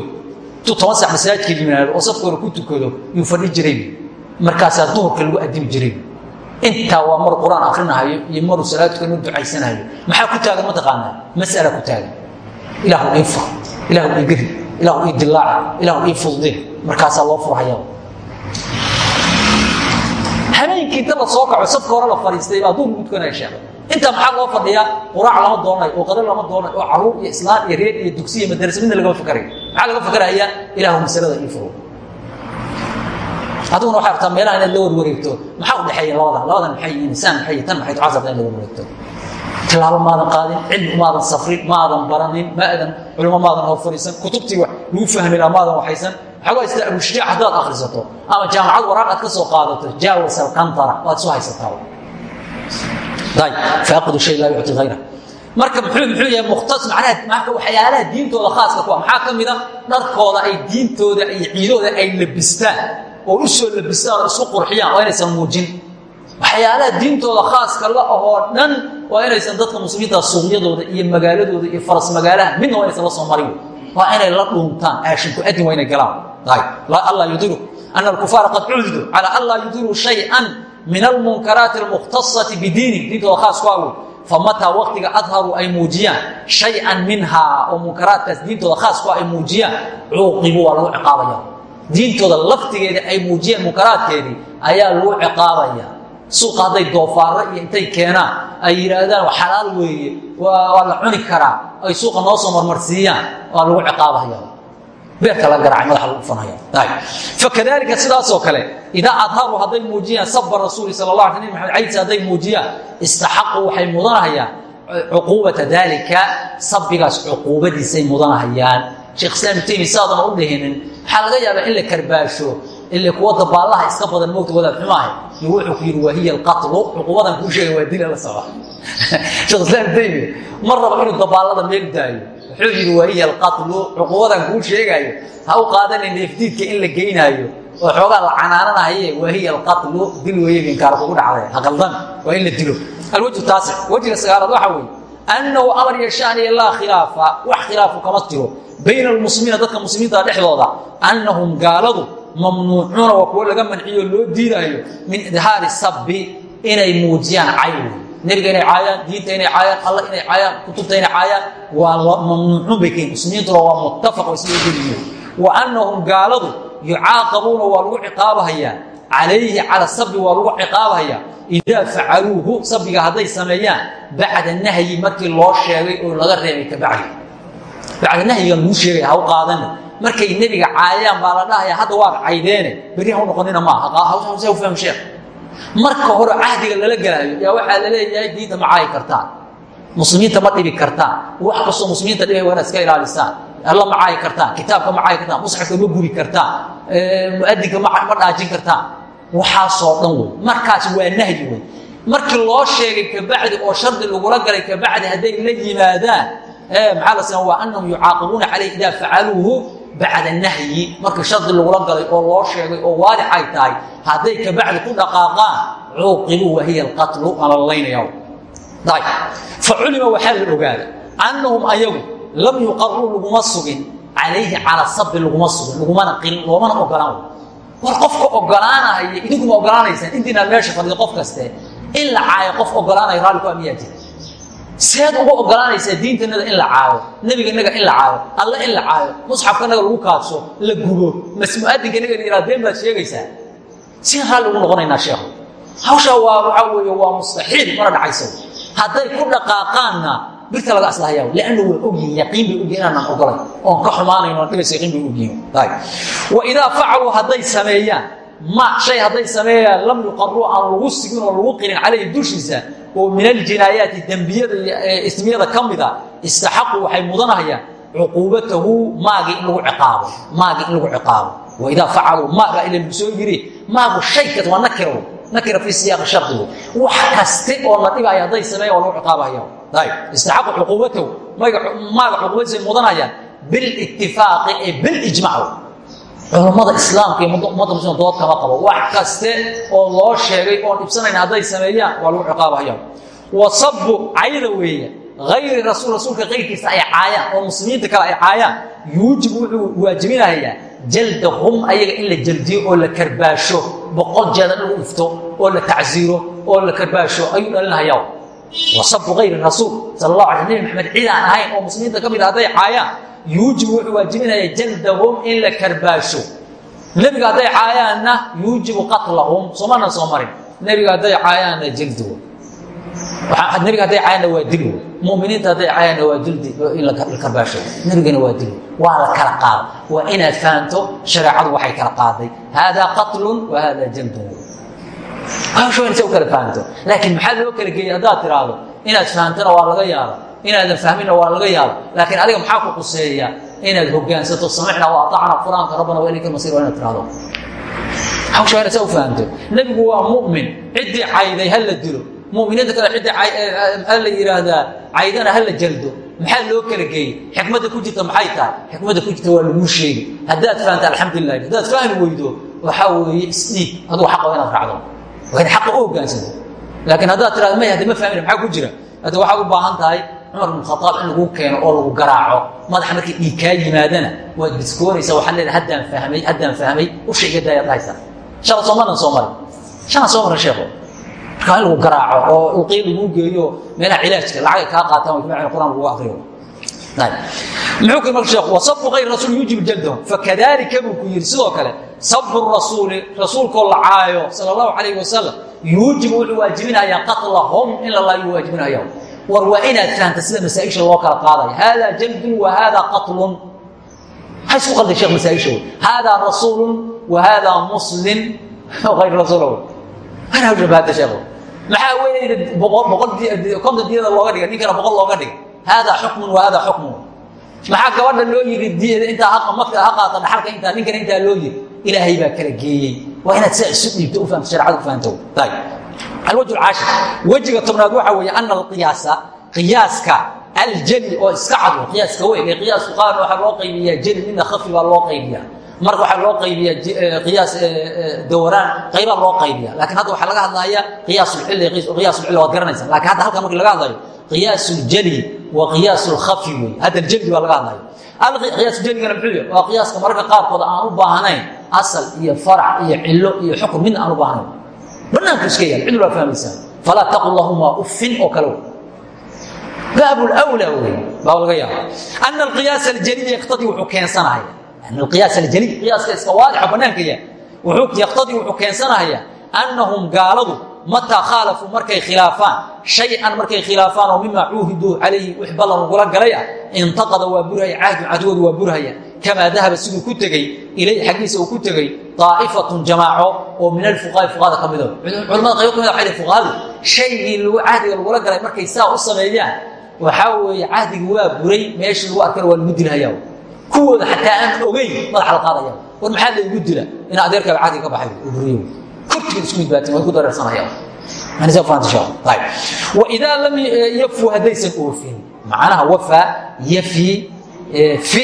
Intuu toban sac masaajidka yimaado oo safka hore ku tukado. Yuu fadhi jiray. Markaasaa duhurka lagu adimi jiray intaa waa maruu qur'aan akrinahayo iyo maruu salaadka inuu ducaysanayo maxaa ku taagan? Mataqaanaa masala ku taagan. Ilaahu ii fur ilaahu ii gedi ilaahu ii dilaaca ilaahu ii fududin markaasaa loo furhaya habeenkii inta la soo kaco safka hore la fadhiistay baa duur lagu tukanaya intaa maxaa loo fadhiyaa? Quraac lama doonayo oo qadar lama doonayo oo carruur iyo islaan iyo reer iyo dugsi iyo madarasa midna lagama fakarayo maxaa laga fakarayaa ilaahu masalada ii furo aduguna waxay rabtaa meelaha inaad la warwareegto maxaa u dhexeeya labada? Labadan maxay yihiin? Insaan maxay tan maxay rabtaa in la warwareegto. Tilaabo maadan qaadin cilmi maadan safrin maadan baranin maadan culimo maadan hor fadhiisan kutubtii wax lagu fahmi lahaa maadan waxaysan waxaa waa isla abushjaac haddaad akhrisato. Ama jaamacad waraaq aad ka soo qaadato jaawas alqantara waad soo haysataa. Ayb faaqidu shay laa yucti hayra marka muxuu muxuu yahay mukhtas macnaha marka waxyaalaha diintooda khaaska ku ah maxaa ka mid a dharkooda ay diintooda iyo ciidooda ay labistaan oo u soo labistaan oo isku qurxiyaan waa inaysan muujin. Waxyaalaha diintooda khaaska la ahoo dhan waa inaysan dadka muslimiinta suuqyadooda iyo magaaladooda iyo faras magaalaha midna waa inaysan la soo marin. Waa inay la dhuuntaan aashinku adin waa inay galaan. Allah yudiru. Ana alkufaara qad cuhidu calaa an laa shay-an min almunkaraati almukhtasati bidiini. Diintooda khaas ku awood. Famataa waktiga adharu ay muujiyaan? Shay-an minhaa oo munkaraadkaas diintooda khaas ku ay muujiyaan? Cuuqibuu waa lagu ciqaabaya diintooda laftigeeda ay muujiyeen munkaraadkeedii ayaa lagu ciqaabaya. Suuqa hadday doofaarro iyo intay keenaan. Ay yidhaahdaan xalaal weeye. Waa la cuni karaa. Ay suuqa noo soo marmarsiiyaan. Waa lagu ciqaabaya. Beerka la garacay madaxa lagu fanaya. Fakadalika sidaasoo kale idaa adharuu hadday muujiyaan saba rasuuli sal la ala maxamed caydsi hadday muujiyaan istaxaquu waxay mudanahayaan cuquubata daalika sabbigaas cuquubadiisay mudanahayaan sheekh islaam ibn taymiya sidaadan u dhihinin waxaa laga yaabaa in la karbaasho ile kuwa dabaallaha iska badan mowta wadaad xumaahay iyo wuxuu ku yidhi wahiya alqatlu. Cuquubadan kuu sheegay waa dila la socda. Sheekh islaam ibn taymiya mar raba inuu dabaallada meel daayo. Wuxuu yidhi wahiya alqatlu. Cuquubadan kuu sheegaayo ha u qaadanin neefdiidka in la geynaayo oo xoogaa la canaananahaye wahiya alqatlu. Dil weeye inkaar kugu dhacday. Ha qaldan waa in la dilo. Alwajhu taasic wejiga sagaalaad waxa weeye annahu amar iyo shaniya laa khilaafa. Wax khilaafu kama jiro bayna almuslimiina dadka muslimiinta dhexdooda annahum gaaladu mamnuucuuna waa kuwo laga manciyo loo diidaayo min idhaari sabbi inay muujiyaan cayw nebiga inay caayaan diinta inay caayaan alla inay caayaan kutubta inay caayaan waa mamnuucuun bay keeni muslimiintuna waa muttafaq oo isla ogeliyiin wa annahum gaaladu yucaaqabuuna waa lagu ciqaabahayaa calayhi cala sabbi waa lagu ciqaabahayaa idaa facaluuhu sabbiga hadday sameeyaan bacda nahyi markii loo sheegay oo laga reebay ka bacda nahyiga laguu sheegaya ha u qaadani. Markay nebiga caayaan baa la dhahaya hadda waad caydeene. Berri ha u noqonina maaha u fahm sheekh. Marka hore cahdiga lala gelaayo yaa waxaa la leeyahay diinta ma caayi kartaan muslimiinta ma dhibi kartaan wax kastoo muslimiinta dhibay waa inaad iska ilaalisaan alla ma caayi kartaan kitaabka ma caayi kartaan musxafka ma guri kartaan muadinka ma dhaajin kartaan waxaasoo dhan wey. Markaas waa nahyi wey. Markii loo sheegay kabacdi oo shardi lagula galay kabacdi hadday la yimaadaan maxaa la sima waa anahum yucaaqibuuna calayh idaa facaluuhu bacda nahyi markii shardi lagula galay oo loo sheegay oo waadix ay tahay hadday kabacdi ku dhaqaaqaan cuuqibuu wahiya alqatlu aan la laynaya faculima waxaa la ogaaday annahum ayagu lam yuqaruu laguma sugin calayhi cala sabi laguma sugin lagumana qilin war qofka ogolaanaya idinkuma ogolaanaysaan intiinaad meesha fadhido qof kaste in la qof ogolaanayo raalli ku amiyaa seed uga ogolaanaysaa diintanada in la caayo nebiganaga in la caayo alle in la caayo musxafkanaga lagu kaadso la gubo mas muadinkanaga iraa been baad sheegaysaa sin raalli ugu noqonaynaa sheekhu hawshaa waa waxaa weeye waa mustaxiil mana dhacayso. Hadday ku dhaqaaqaanna birta laga aslahayaa lanna waa ogyihiin yaqiin bay ogyihiin inaanan ogolay oon ka xumaanayn oon dhibaysa yaqiin bay ogyihiin wa idaa facaluu hadday sameeyaan ma shay hadday sameeyaan lam yuqaruu aan lagu sigin oo lagu qirin calayhi dushiisa oo min aljinaayaati dembiyada ismiyada ka mida istaxaquu waxay mudanahayaan cuquubatahu maagii in lagu ciqaabo maagii in lagu ciqaabo. Wa idaa facaluu maaga ila lagu soo yiri maagu shay kas waa nakiro nakira fii siyaaqi shardigu wax kaste oo la dhibaya hadday sameeya waa lagu ciqaabahaya ayb istaxaqu cuquubatahu maaga cuquubadiisay mudanayaan bilitifaaqi ee bilijmac culammada islaamka iyo ummadda muslima dood kama qabo. Wax kaste oo loo sheegay oon dhibsanayn hadday sameeyaan waa lagu ciqaabahaya wasabu cayda weeye ayri rasuul rasuulka kayrkiisa ay caayaan oo muslimiinta kale ay caayaan yuujibu wuxuu waajibinahayaa jaldahum ayaga in la jaldiyo oo la karbaasho boqol jeeda in lagu ifto oo la tacsiiro oo la karbaasho ayuu dhalinahaya wasabu ayri rasuul sal la ala nebi maxamed cid aan ahayn oo muslimiinta ka mid a hadday caayaan yuujibu wuxuu waajibinayaa jaldahum in la karbaasho. Nebiga hadday caayaanna yuujibu qatlahum soomana soo marin. Nebiga hadday caayaanna jaldigo nebiga hadday caayaanna waa dil muminiinta hadday caayaanna waa dildi in la karbaasho. Nebigana waa dil waa la kala qaada waa inaad fahanto shareecadu waxay kala qaaday. Haadaa qatlun wa haadaa jaldun. Hawsha u kala fahanto. Laakiin maxaa loo kala geeyey haddaad tiraahdo inaad fahamtona waa laga yaaba inaadan fahminna waa laga yaaba laakiin adiga maxaa ku quseeya inaad hogaansato samicna wa aacna qur'aanka rabbana wa ilayka masir waa inaad tirahdo hawsha inaad saa u fahamto nebigu waa mu'min ciddii cayday ha la dilo muminiinta kale ciddii maxaa la yidhaahdaa caydana ha la jaldo maxaa loo kala geeyey xikmadda ku jirta maxay tahay xikmadda ku jirta waa laguu sheegi haddaad fahamta alxamdulilah haddaad fahmi weydo waxaa weeye isdhiig aduu xaqa inaad raacdo waa in xaqa u hogaansanto laakiin haddaad tirahdo may hadda ma fahmin maxaa ku jira hadda waxaad u baahan tahay cumar bin khaaab in lagu keeno oo lagu garaaco. Madaxa markii dhiig kaa yimaadana waad biskoonaysa waxaad leedahay haddaan fahmay haddaan fahmay usha iga daayaad haysaa shala soomadan soo marin shalan soo marin sheekho marka in lagu garaaco oo ulqiy laguu geeyo meelaha cilaajka lacagay kaa qaataan way quraan lagu akriyo wasabu kayr rasuul yuujibu jaldahum fakadalika buu ku yidhi sidoo kale sabu rasuuli rasuulkoo la caayo sala allahu calayhi wasalam yuujibu wuxuu waajibinayaa qatlahum in la laayu waajibinaya war waa inaad fahamta sida masaaisha loo kala qaadayo haadaa jaldun wa haadaa qatlun. Maxay isku qalday sheekh masaaisha wey haadaa rasuulun wa haadaa muslim. Ayr rasuul ana hawshabahada sheekhu. Maxaa weeye boqol konton diyada looga dhigay ninkana boqol looga dhigay? Haadaa xukmun wa haadaa xukmun. Maxaa gabadha loo yidhi diyada intaa haqa mafka ha qaata dhaxalka intaa ninkana intaa loo yidhi ilaahay baa kala geeyey. Waa inaad saa isu dhiibto u fahamto shareecada u fahanto ayib alwaj caashir wejiga tobnaad waxaa weeye ana alqiyaasa qiyaaska aljeli oo iska cad qiyaaska weyn ee qiyaasku qaar waxaa loo qaybiyaa jeli midna khafi baa loo qaybiyaa. Marka waxaa loo qaybiyaa qiyaas dawaraan qaybaa loo qaybiya laakiin hadda waxaa laga hadlaya qiyaasulcilli qiyaasulcilli waad garanaysaa. Lakin hadda halkan markii laga hadlayo qiyaasuljelyi wa qiyaasulkhafi wey hadda jelyi baa laga hadlaya qiyaasuljeligana muxuu waa qiyaaska mararka qaarkood aan u baahnayn asal iyo farac iyo cillo iyo xukun midna aan u baahnayn banaanku iska yaal cid waa fahmaysaa falaa taqul lahuma uffin oo kale baab lwlaa wey baa laga yaaba ana alqiyaas aljaliy yaqtadii wuxuu keensanaya an alqiyaas aljaliy qiyaaska iska waadixa banaanka yaal yaqtadii wuxuu keensanaya annahum gaaladu mataa khaalafuu markay khilaafaan shay-an markay khilaafaan oo mimaa cuuhiduu calayhi wix ballan lagula galay ah intaqada waa burhaya cahdu cadwadu waa burhaya kamaa dahaba siduu ku tegey ilayh xaggiisa uu ku tegey daa'ifatun jamaaco oo min alfuqaai fuqahada ka mido culamada qaybo ka mid waxay fuqahadu shaygii lagu cahdiga lagula galay markay saa u sameeyaan waxaa weeye cahdigii waa buray meeshii lagu arkana waa lagu dilhaya kuwooda xataa aan ogeyn madaxa la qaadaya. War maxaa laygu dila? In adeerkaaga cahdiga ka baxay oo buriyo kortiga isku midbaatin way ku dareersanayaan idaa lam yafuu haddaysan oofin macnaha wafaa yafi fi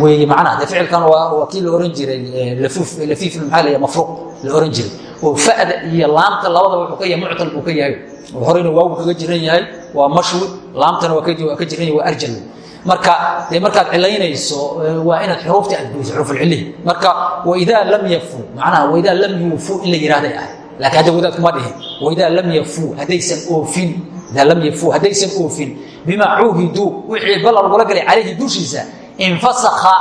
weeye macnaha ficilkan waa kii la ohan jiray lafiif maxaa leeya mafruuq la ohan jiray. Oo fa'da iyo laamta labadaba wuxuu ka yahay muctal buu ka yahay. Horeyna waagu kaga jiran yahay waa mashwi laamtana waa ka jiran yahay waa arjal. Marka dee markaad cilaynayso waa inaad xuruufta aad goyso xuruufulcilihi marka waidaa lam yafuu macnaha waidaa lam yuufuu in la yihahday ahay laakiin hadda wadaad kuma dhihin. Waidaa lam yafuu haddaysan oofin. Idaa lam yafuu haddaysan oofin. Bimaa cuuhiduu wixii ballan lagula galay calayhi dushiisa infasakha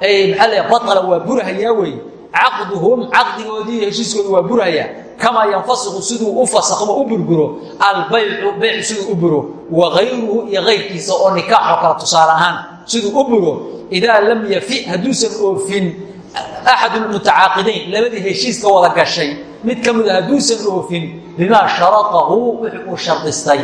maxaa batala waa burahayaa weeye caqduhum caqdigoodii heshiiskooda waa burhayaa kamaa yanfasiku siduu u fasakmo u burburo albaycu beyc siduu u buro wa kayruhu iyo kayrkiisa oo nikaaxoo kale tusaale ahaan siduu u buro idaa lam yafi hadduusan oofin axad mutacaaqidayn labadii heshiiska wada gashay mid ka mida hadduusan oofin bimaa sharaahu wuu shardistay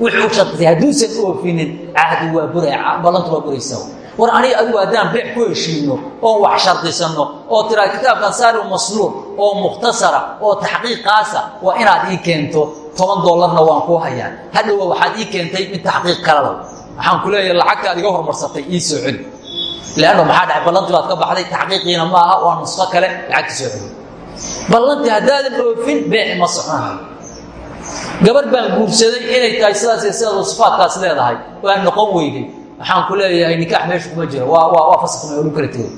wuxuu shardistay hadduusan oofinin cahdi waa buraya ballantu waa buraysa war aniga adigu haddaan beec ku heshiino oon wax shardisanno oo tiraa kitaabkan saari masluur oo mukhtasara oo taxqiiqaasa waa inaad ii keento toban dollarna waan kuu hayaa hadhowa waxaad ii keentay mid taxqiiq kalalow waxaan ku leeyahay lacagta aad iga hormarsatay ii soo celi. Lanno maxaa dhaay ballantii baad ka baxday taxqiiqiina ma aha waa nusqo kale lacagta soo celi. Ballantii haddaadan oofin beeci ma soconayo gabar baan guursaday inay tahay sidaas sidaas sifaadkaas leedahay waan noqon weyday waxaan ku leeyahay nikaax meesha kuma jiro. Waa fasakna oo kala tego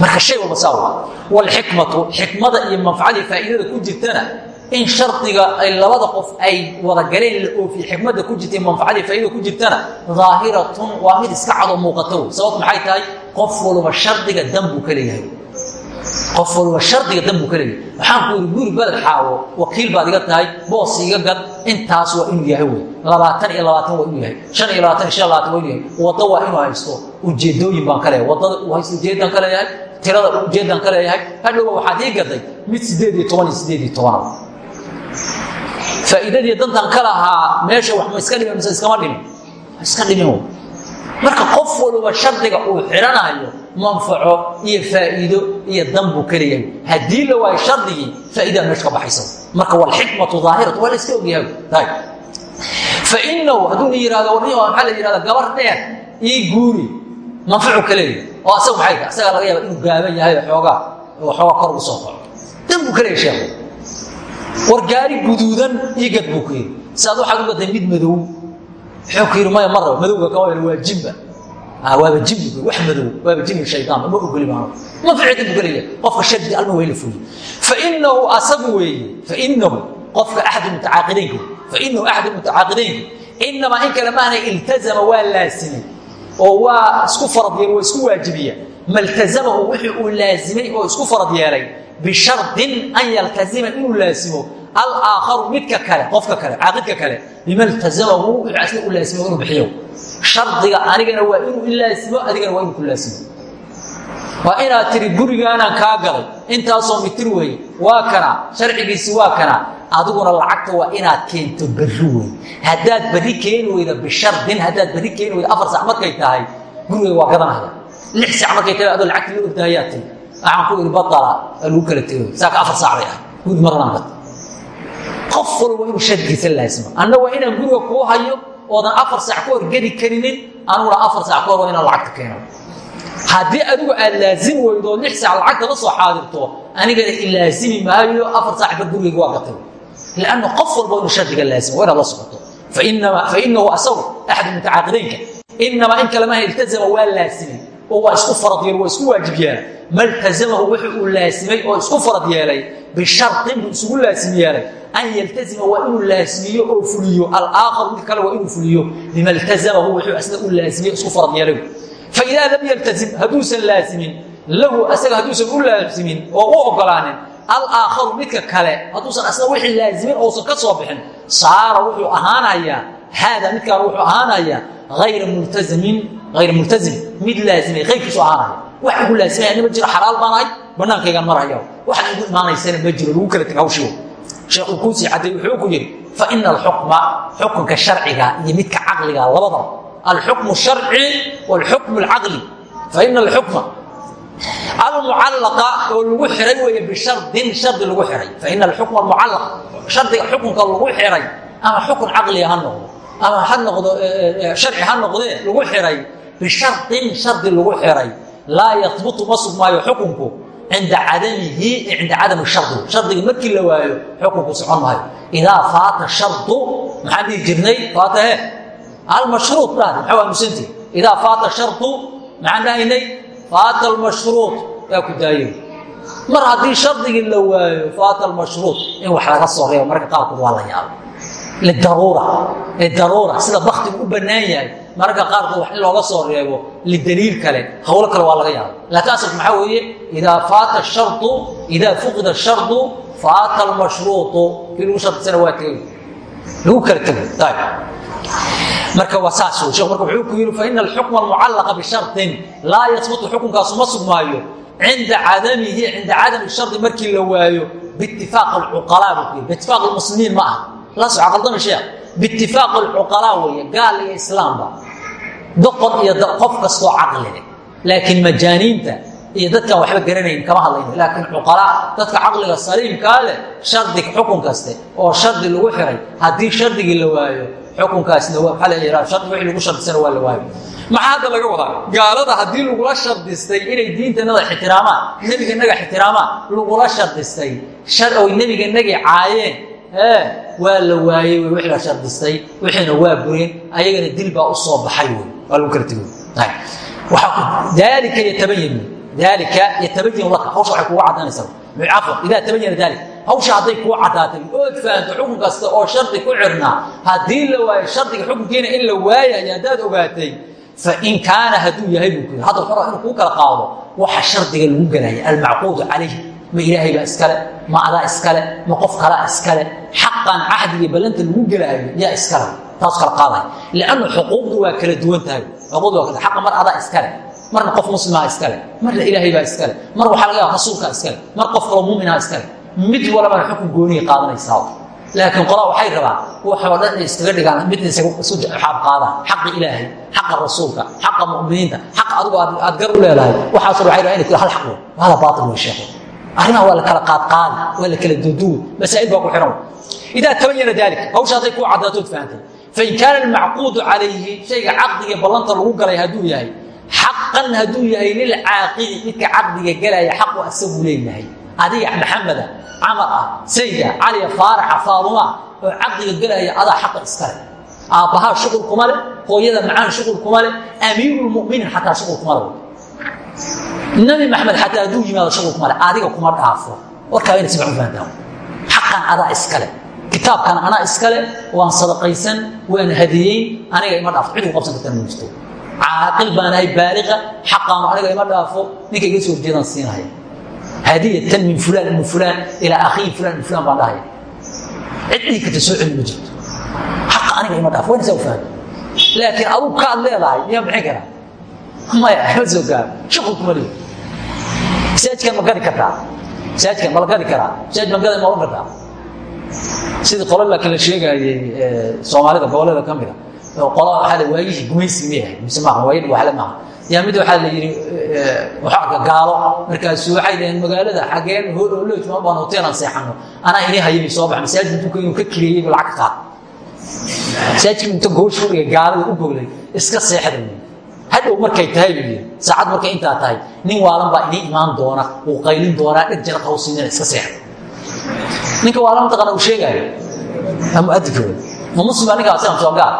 marka shay walba saa waa. Walxikmatu xikmada iyo manfacadii faa'iidada ku jirtana in shardiga ay labada qof ay wada galeen la oofiye xikmadda ku jirta manfacadii faaidada ku jirtana daahiratun waa mid iska cadoo muuqato sababt maxay tahay? Qof walba shardiga dan buu ka leeyahay qof walba shardiga dan buu ka leeyahay. Waxaan ku yidhi guri beled xaawo wakiil baad iga tahay boos iga gad intaas waa inuu yahay wey labaatan iyo labaatan waa inuu yahay. Shan iyo labaatan iyo shan labaatan waa inuu yahay. Waddo waa inuu haysto ujeedooyin baan ka leeyahay. Waddada uu haysto ujeeddaan ka leeyahay tirada ujeeddaan ka leeyahay. Hadhowba waxaad ii gaday mid sideed iyo toban iyo sideed iyo tobanaba faa'iidadii dantan ka lahaa meesha wax ma iska dhimin mise iskama dhimin iska dhimin marka qof walba shardiga uu xidhanayo manfaco iyo faa'iido iyo dan buu ka leeyahay. Haddii la waayo shardigii faa'idaa meesha ka baxaysa marka walxikmatu daahiratu waa la iska ogyahay fainahu hadduu ni yihahdo maxaa la yihahda gabar dheer ii guuri manfacu ka leeyahay. Oo asaga maxay tahay asagaa laga yaaba inuu gaaban yahay xoogaa oo xoogaa kor ugu soo qaco dan buu ka leeyahay sheekhu. War gaari guduudan ii gad buu ku yidhi si aad waxaad u gaday mid madow. Wuxuu ku yidhi maya ma rabo madowga kama yel waa jimba waaba jimbi wax madow waaba jimbi shaydaanba ma ogoli maano ma ka leeyahay qofka shardi alma waa la fuliyo fainahu asagu weeye fainahu qofka axad mutacaaqidaynku fainahu axad mutacaaqidaynku inamaa in kale maana iltazama waa laasimay oo waa isku farad yeel waa isku waajibiya maltazamahu wixii uu laasimay oo isku farad yeelay bishardin an yaltazima inuu laasimo alaakharu midka kale qofka kale caaqidka kale bima iltazamahu wixii asna u laasimo inuu bixiyo shardiga anigana waa inuu i laasimo adigana waa inuu ku laasimo waa inaad tiri gurigaanaan kaa galay intaasoo mitir weeye waa kana sharcigiisi waa kana adiguna lacagta waa inaad keento berri wey haddaad berri keeni weyda bishardin haddaad berri keeni weyda afar sac markay tahay guriga waa gadanaya lix sac markay tahay adoo lacagta la ogdahayaa tiri waxaan ku ihi baala aa lagu kala tego saaka afar sac bay ahay guri marnaan gata qof walba inuu shardigiisa laasimo anna waa inaan guriga kuu hayo oodan afar sac ka hor gedi karinin aniguna afar sac ka hor waa inaan lacagta keeno haddii adigu aad laazim weydo lix sac lacagta la soo xaadirto anigana ilaazimi maayo afar sac bar gurigayga waa gatay lanna qof walba inuu shardiga laazimo waa inaad la socoto. Fainahu asagu axad mutacaaqidaynka inamaa in kalemaha iltazama waa laasimay oo waa isku farad yeel waa isku waajib yeelay. Maltazamahu wixi uu laasimay oo isku farad yeelay. Bisharin buu isugu laasim yeelay an yaltazima waa inuu laasimiyo oo fuliyo alaakhar mid kale waa inuu fuliyo bima iltazamahu wixuu asna u laasimiyo isku farad yeelay faidaa lam yaltazim hadduusan laasimin lahu asaga hadduusan u laasimin oo u ogolaanin alaakharu midka kale hadduusan asna wixii laasimin ousan ka soo bixin saara wuxuu ahaanayaa haada midkaan wuxuu ahaanayaa ayra multazimin ayra multazim mid laasimay qayrkiisu ahaanaya wax igu laasimaya ani ma jiro xalaal baan ahay bannaankaygaan maraya waxaan igu imaanaysana ma jiro lagu kala tega hawshigo sheekhu kuusii cadday wuxuu ku yidhi faina alxukma xukunka sharciga iyo midka caqliga labadaba alxukmu sharci wاlxukm اlcaqli faina alxukma almucallaqa oo lagu xiray weeye bishardin shardi lagu xiray. Faina alxukma almucallaq shardiga xukunka lagu xiray ama xukun caqliga ha ama ha noqdo sharci ha lagu xiray bishardin shardi lagu xiray. Laa yahbutu ma xukunku cinda cadamihi cinda cadami shardi shardiga markii la waayo xukunku socon maayo idaa faata shardu maxaan dhihi jirnay faata he almashruuط dhahde maxaa waanusanti idaa faata shardu maxaan dhahaynay faata almashruuط yaa ku daayo mar haddii shardigii la waayo faata almashruuc in wax laga soo reebo marka qaarkood waa la yaaba lidaruura lidaruura sida baktigu u bannaan yahay mararka qaarkood wax in looga soo reebo lidaliil kale hawlo kale waa laga yaaba laakiin asalku maxaa weeye? Idaa faata shardu idaa fuqida shardu faata almashruuطu kii shardisana waa tegey lagu kala tegay ayb marka waa saas shekh marka wuxuu ku yidhi faina alxukma almucallaqa bisharطin laa yasbutu xukunkaasu ma sugmaayo. Cinda cadamihi cinda cadami shardi markii la waayo biitifaaq alcuqalaa buu biitifaaq almuslimiin ma aha. La soco qaldama sheekh. Biitifaaq alcuqalaa weeye gaal iyo islaamba doqon iyo qof kastoo caqli leh laakiin majaaniinta iyo dadkaan waxba garanayn kama hadlayno laakiin cuqalaa dadka caqliga saliimkaa leh shardi xukun kaste oo shardi lagu xiray haddii shardigii la waayo xukunkaasna shardi wixii lagu shardisana waa la waayo. Maxaa hadda laga wadaa? Gaalada haddii lagula shardistay inay diintanada ixtiraamaan nebiganaga ixtiraamaan lagula shardistay shar oy nebiganagii caayeen ee waa la waayey w wixii la shardistay wixiina waa bureen ayagana dil baa u soo baxay wey waa lagu kala tego daalika yatabayan daalika yatabayan laka. Hawsha waxay kugu caddaanaysaa. Cafwan idaa tabayana daalik hawsha hadday kuu caddaatay ood fahanto xukun kasta oo shardi ku cirnaa haddii la waayo shardiga xukunkiina in la waayayo haddaad ogaatay fain kaana hadduu yahay buu ku yidhi. Hadda xora inuu kuu kala qaado waxa shardiga lagu gelaya almacquudu calayh ma ilaahay baa iskale ma adaa iskale ma qof kalaa iskale xaqan cahdiga ballanta lagu gelaayo yaa iskale taas kala qaadaya liannu xuquuqdu waa kala duwan tahay xuquuqdu waa kala xaqa mar adaa iskale marna qof muslimaa iskale marna ilaahay baa iskale mar waxaa laga yaaba rasuulkaa iskale mar qof kaloo muuminaa iskale mid walbana xukun gooniya qaadanaysaa laakiin qolaa waxay rabaan waxoo dhan inay iskaga dhigaan mid isu xaab qaadaan xaqa ilaahay xaqa rasuulka xaqa mu'miniinta xaqa adigu aad gar u leedahay waxaasoo waxay rabaan inay ku hal xaq wey hada baatil wey sheekhu arrimaha waa la kala qaadqaadi waa la kala duuduwi masaa'il baa ku xihan idaa tabayana daalika hawsha hadday kuu caddaatood fahantay fain kaana almacquudu calayhi shayga caqdiga ballanta lagu galay hadduu yahay xaqan hadduu yahay lilcaaqidi midka caqdiga galaya xaqu asagu leeyahay adiga maxameda camar ah sayda caliya faaraxa faaduma oo caqdiga galaya adaa xaqa iskale aabbahaa shuqul kuma macaan shuqul kuma leh amiirulmuminiin xataa shuqul kuma nabi maxamed xataa hadduu yimaado shuqul kuma adiga kuma dhaafo. Warkaa ina sifican fahantaa xaqan adaa iskale kitaabkan anaa iskale waan sadaqaysan waan hadiyeyn aniga ima dhaafto. Cid u qabsan kartaa ma jirto caaqil baan ahay baaliqa xaqaanu aniga ima dhaafo ninka iga soo horjeedaan siinaya hadiyatan min fulaan min fulaan ilaa akhiin fulaan min fulaan baan dhahaya cid dhigi karta soo celi ma jirto. Xaqa aniga ima dhaafo wayna saa u fahmi. Laakiin aduu kaad leedahay miyaa bixin karaa? Maya ma soo gaaro shuqul kuma leeyo masaajidkan ma gadi kartaa? Masaajidkan ma la gadi karaa? Masaajid ma gada ma oran kartaa sidii qolo laakiin la sheegaayey soomaalida gobollada ka mida qola waxaa la waayihii gumaysi miyahay mise maaha waayo dhawaale maaha. Yaa mid waxaa la yidhi waxaa arka gaalo markaasu waxay dhaheen magaalada xageen hooloj ma baan hoteelan seexano anaa inii hayay soo bax masaajid duka inuu ka kireeyey lacag qaad masaajidka inta goosha u dhigay gaalada u goglay iska seexda hadhow markay tahay buu yidhi. Saacad markay intaa tahay nin waalan baa inii imaan doona wuu qaylin doonaa dheg jara qawsiinana iska seexda ninka waalan mataqana uu sheegaayo waa muadinka wey ma muslim baa ninkaa asigan soo gaal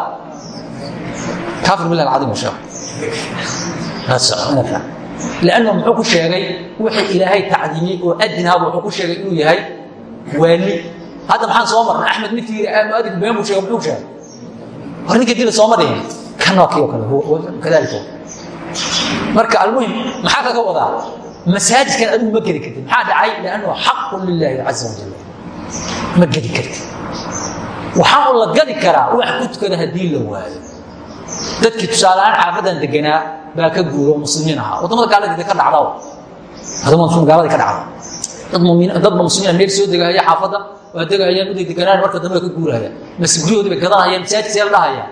kaafir billahi alcadiim sheekh lannu muxuu ku sheegay wixii ilaahay tacdiimiyey oo adinaaba wuxuu ku sheegay inuu yahay waali hadda maxaan soo marnay axmed midkii muadinku been buu sheegay muxuu sheegay hor ninka dila sooma dhihin kan waa kii oo kale kadalika marka almuhim maxaa kaga wadaa masaajidkan adigu ma gedi kartid maxaa dhacay liannahu xaqun lilaahi caza wajal ma gedi kartid waxaa u la gadi karaa wax ku tukada haddii la waayo. Dadkii tusaaleahaan xaafadan deganaa baa ka guuro muslimiin ahaa. Wadamada gaalada ka dhacda gaalada ka dhacda dadba muslimiin meel soo degahaya xaafadda waa degahayaan uday deganaan marka dambe ka guurahaya mase guryahoodi bay gadanahayaan masaajid see la dhahaya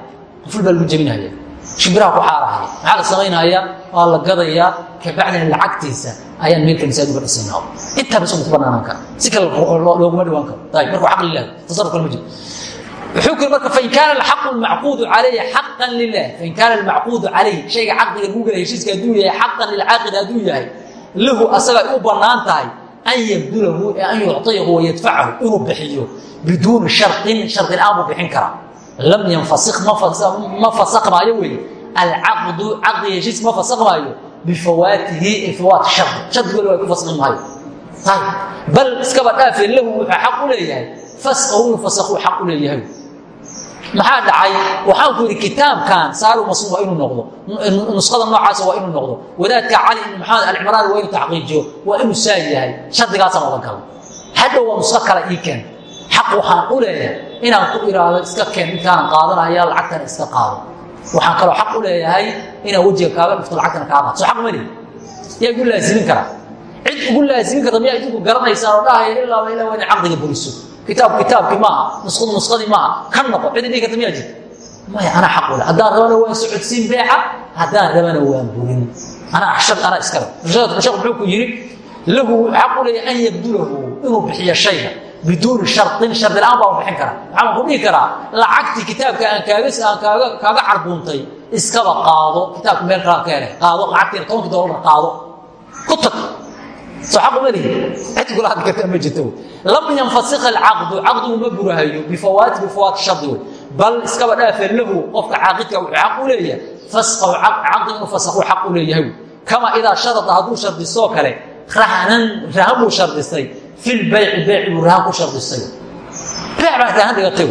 quful baa lagu jebinahaya shimbiraha ku xaarahaya maxaa la samaynaya waa la gadayaa kabacdina lacagtiisa. Ayaan meelka masaajid uga dhisaynaa intaa bas ku banaanaan si kale looguma dhawaan karo. Ayib marka caqli ilahi tasarruf kale ma jiro. Wuxuu kuri marka fain kaana alxaqu lmacquudu calayhi xaqan lilah fain kaana almacquudu calayhi shayga caqdiga lagu gelaya heshiiska hadduu yahay xaqan lilcaaqid hadduu yahay. Lahu asaga u bannaan an yabdulahu an yucطiyahu wayadfacahu inuu bixiyo biduuni sharin shari la'aan buu bixin karaa lam yanfasik ma fasakmaayo wey alcaqdu caqdiga heshiiska ma fasakmaayo bifawaatihi fawaati shardi shardigooda waa ku fasli maayo bal iskaba dhaafe lahu wuxuu xaq u leeyahay fasahu inuu fasakuu xaq u leeyahay maxaa dhacay waxaan ku yidhi kitaabkan saaru masnuun waa inuu noqdo nuskhada noocaasa waa inuu noqdo wadaadka cali ibn maxamed alcimraani waa inuu taxqiijiyo waa inuu saa yahay shardigaasaan wadan kala hadhow waa nusqo kale ii keen xaq waxaan u leeyahay inaan ku iraado iska keen midkaanan qaadanaya lacagtana iska qaado. Waxaan kaloo xaq u leeyahay inaan wejiga kaaga dhufto lacagtana kaa qaado soo aq mali yaa igu laasimin karaa cid ugu laasimin karta miyaa idinku garanaysaan oo dhahaya ilaaba ilaa waa inay caqdiga buriso. Kitaab kitaabkii maaha nusqadu nusqadii maaha. Ka noqo cid idhihi karta miyaa jirta maya anaa xaq ule haddaan rabana waan socodsiin beeca haddaan rabana waan burin. Anaa anaa iskale sheekh muxuu ku yidhi lahu xaq u leeyahay an yabdulahu inuu bixiyo shayga biduuni sharin shardi la'aan baa bixin kara maxaan ku dhihi karaa lacagtii kitaabka aan kaaga aan kaaga carbuuntay iskaba qaado kitaabka meel kalaa ka helay qaado lacagtiina tobankii doolar qaado ku tag soo xaq uma lihi cid kula hadli karta ma jirto lam yanfasik alcaqdu caqdigu ma burahayo bifawaati bifawaati shardi wey bal iskaba dhaafe lahu qofka caaqidka wuxuu xaq u leeyahay fasqahu caqdi inuu fasakhu xaq u leeyahay kama idaa sharada hadduu shardistoo kale rahanan rahan buu shardistay fi lbayci beyc buu rahan ku shardistay beyc baa rahan dhigatay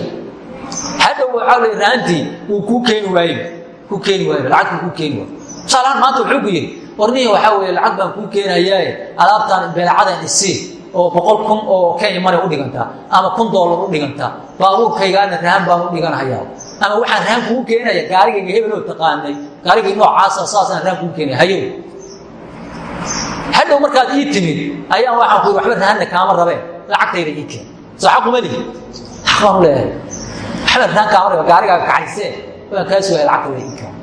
hadhow waxaa le rahantii uu kuu keeni waaye kuu keeni waaye lacagtuu kuu keeni waaye tusaalahaan maanta wuxuu ku yidhi warnihi waxaa weeye lacag baan kuu keenayaaye alaabtaan beelacadan isii oo boqol kun oo kenya mane u dhigantaa ama kun doolar u dhigantaa baabuurkaygaana rahan baan u dhiganhayaa ama waxaan rahan kugu keenaya gaarigayga hebeloo taqaanay gaarigay noocaasa saasaan rahan kugu keenaya hayow hadhow markaad ii timid ayaan waxaan ku yidhi waxba rahanna kaama rabeen. Lacagtayda ii keen soo xaquma lihi xaq baan leeyahay. Waxba rahan kaama rabe gaarigaaga kaxaysee waan kaa sugaya lacagtayda ii keen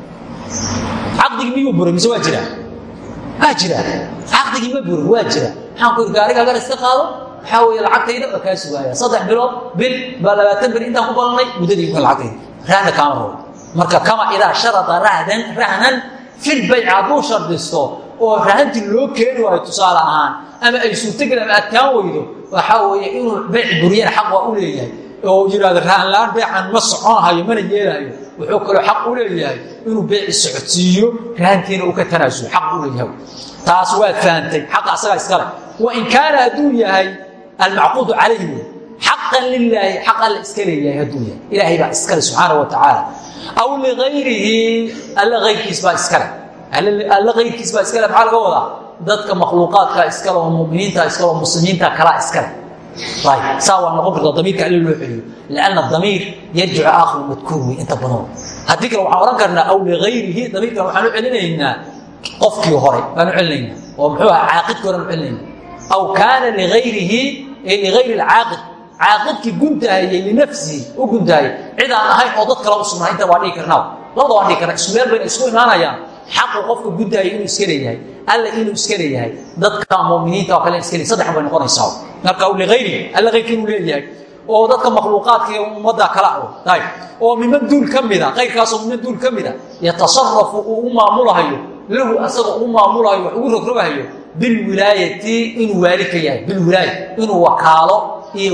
caqdigii miyuu buray mise waa jiraa waa jira. Caqdigii ma burin waa jira. Maxaan ku yidhi gaarigaagana iska qaado. Waxaa weeye lacagtayda waa kaa sugaaya saddex bilood bil baa labaatan bil intaan ku balnay muddadii lacagtayda. Rahna kaama rabo marka kama idaa sharada rahdan rahnan fil bayc hadduu shardisto oo rahantii loo keeni waayo tusaale ahaan ama ay suurtogel ama adkaan weydo waxaa weeye inuu bayc buriyana xaq waa u leeyahay. Oo yidhahdo rahan la'aan baycan ma soconahayo mana yeelahayo wuxuu kaloo xaq u leeyahay inuu beyci socodsiiyo rahantiina uu ka tanaasulo xaq u leeyahay. Taas waad fahamtay xaqa asagaa iskale wain kaana hadduu yahay almacquudu calayhi wey xaqan lilaahi xaq alla iska leeyahay hadduu yahay. Ilaahay baa iskale subxaana wa tacaala aw ligayrihi alla ayrkiis baa iskale alla ayrkiis baa iskale maxaa laga wadaa? Dadka makhluuqaadka iskale oo muminiinta iskale oo muslimiinta kalaa iskale saa waa noqon karta damiirka alle loo celiyo lanna damiir yarjicu aakhiru madkuur wey inta badan. Haddii kale waxaan ohan karnaa aw ligayrihi damiirkan waxaan u celinaynaa qofkii hore baan u celinaynaa. Oo muxuu aha caaqidkii horean u celinayna aw kaana ligayrihi ligayri alcaaqid. Caaqidkii guntahayey linafsihi u guntahayay cid aan ahayn oo dad kale u sugnaa inta waa dhihi karnaa. Labada waan dhihi karnaa isku meel bayna isku imaanayaan xaqu qofka guntahaya inuu iska leeyahay alla inuu iska leeyahay dadka muminiinta oo kale iska leeyahay saddex bay noqonaysaa. Marka aw ligayri alla kayrkii inuu leeyahay oo dadka makhluuqaadka ee ummadda kala ah oo miman duul ka mida kayrkaasoo miman duul ka mida yatasarafu uu u maamulahayo lahu asaga u maamulahayo wax ugu rogrogahayo bilwilaayati inuu waali ka yahay bilwilaaya inuu wakaalo iyo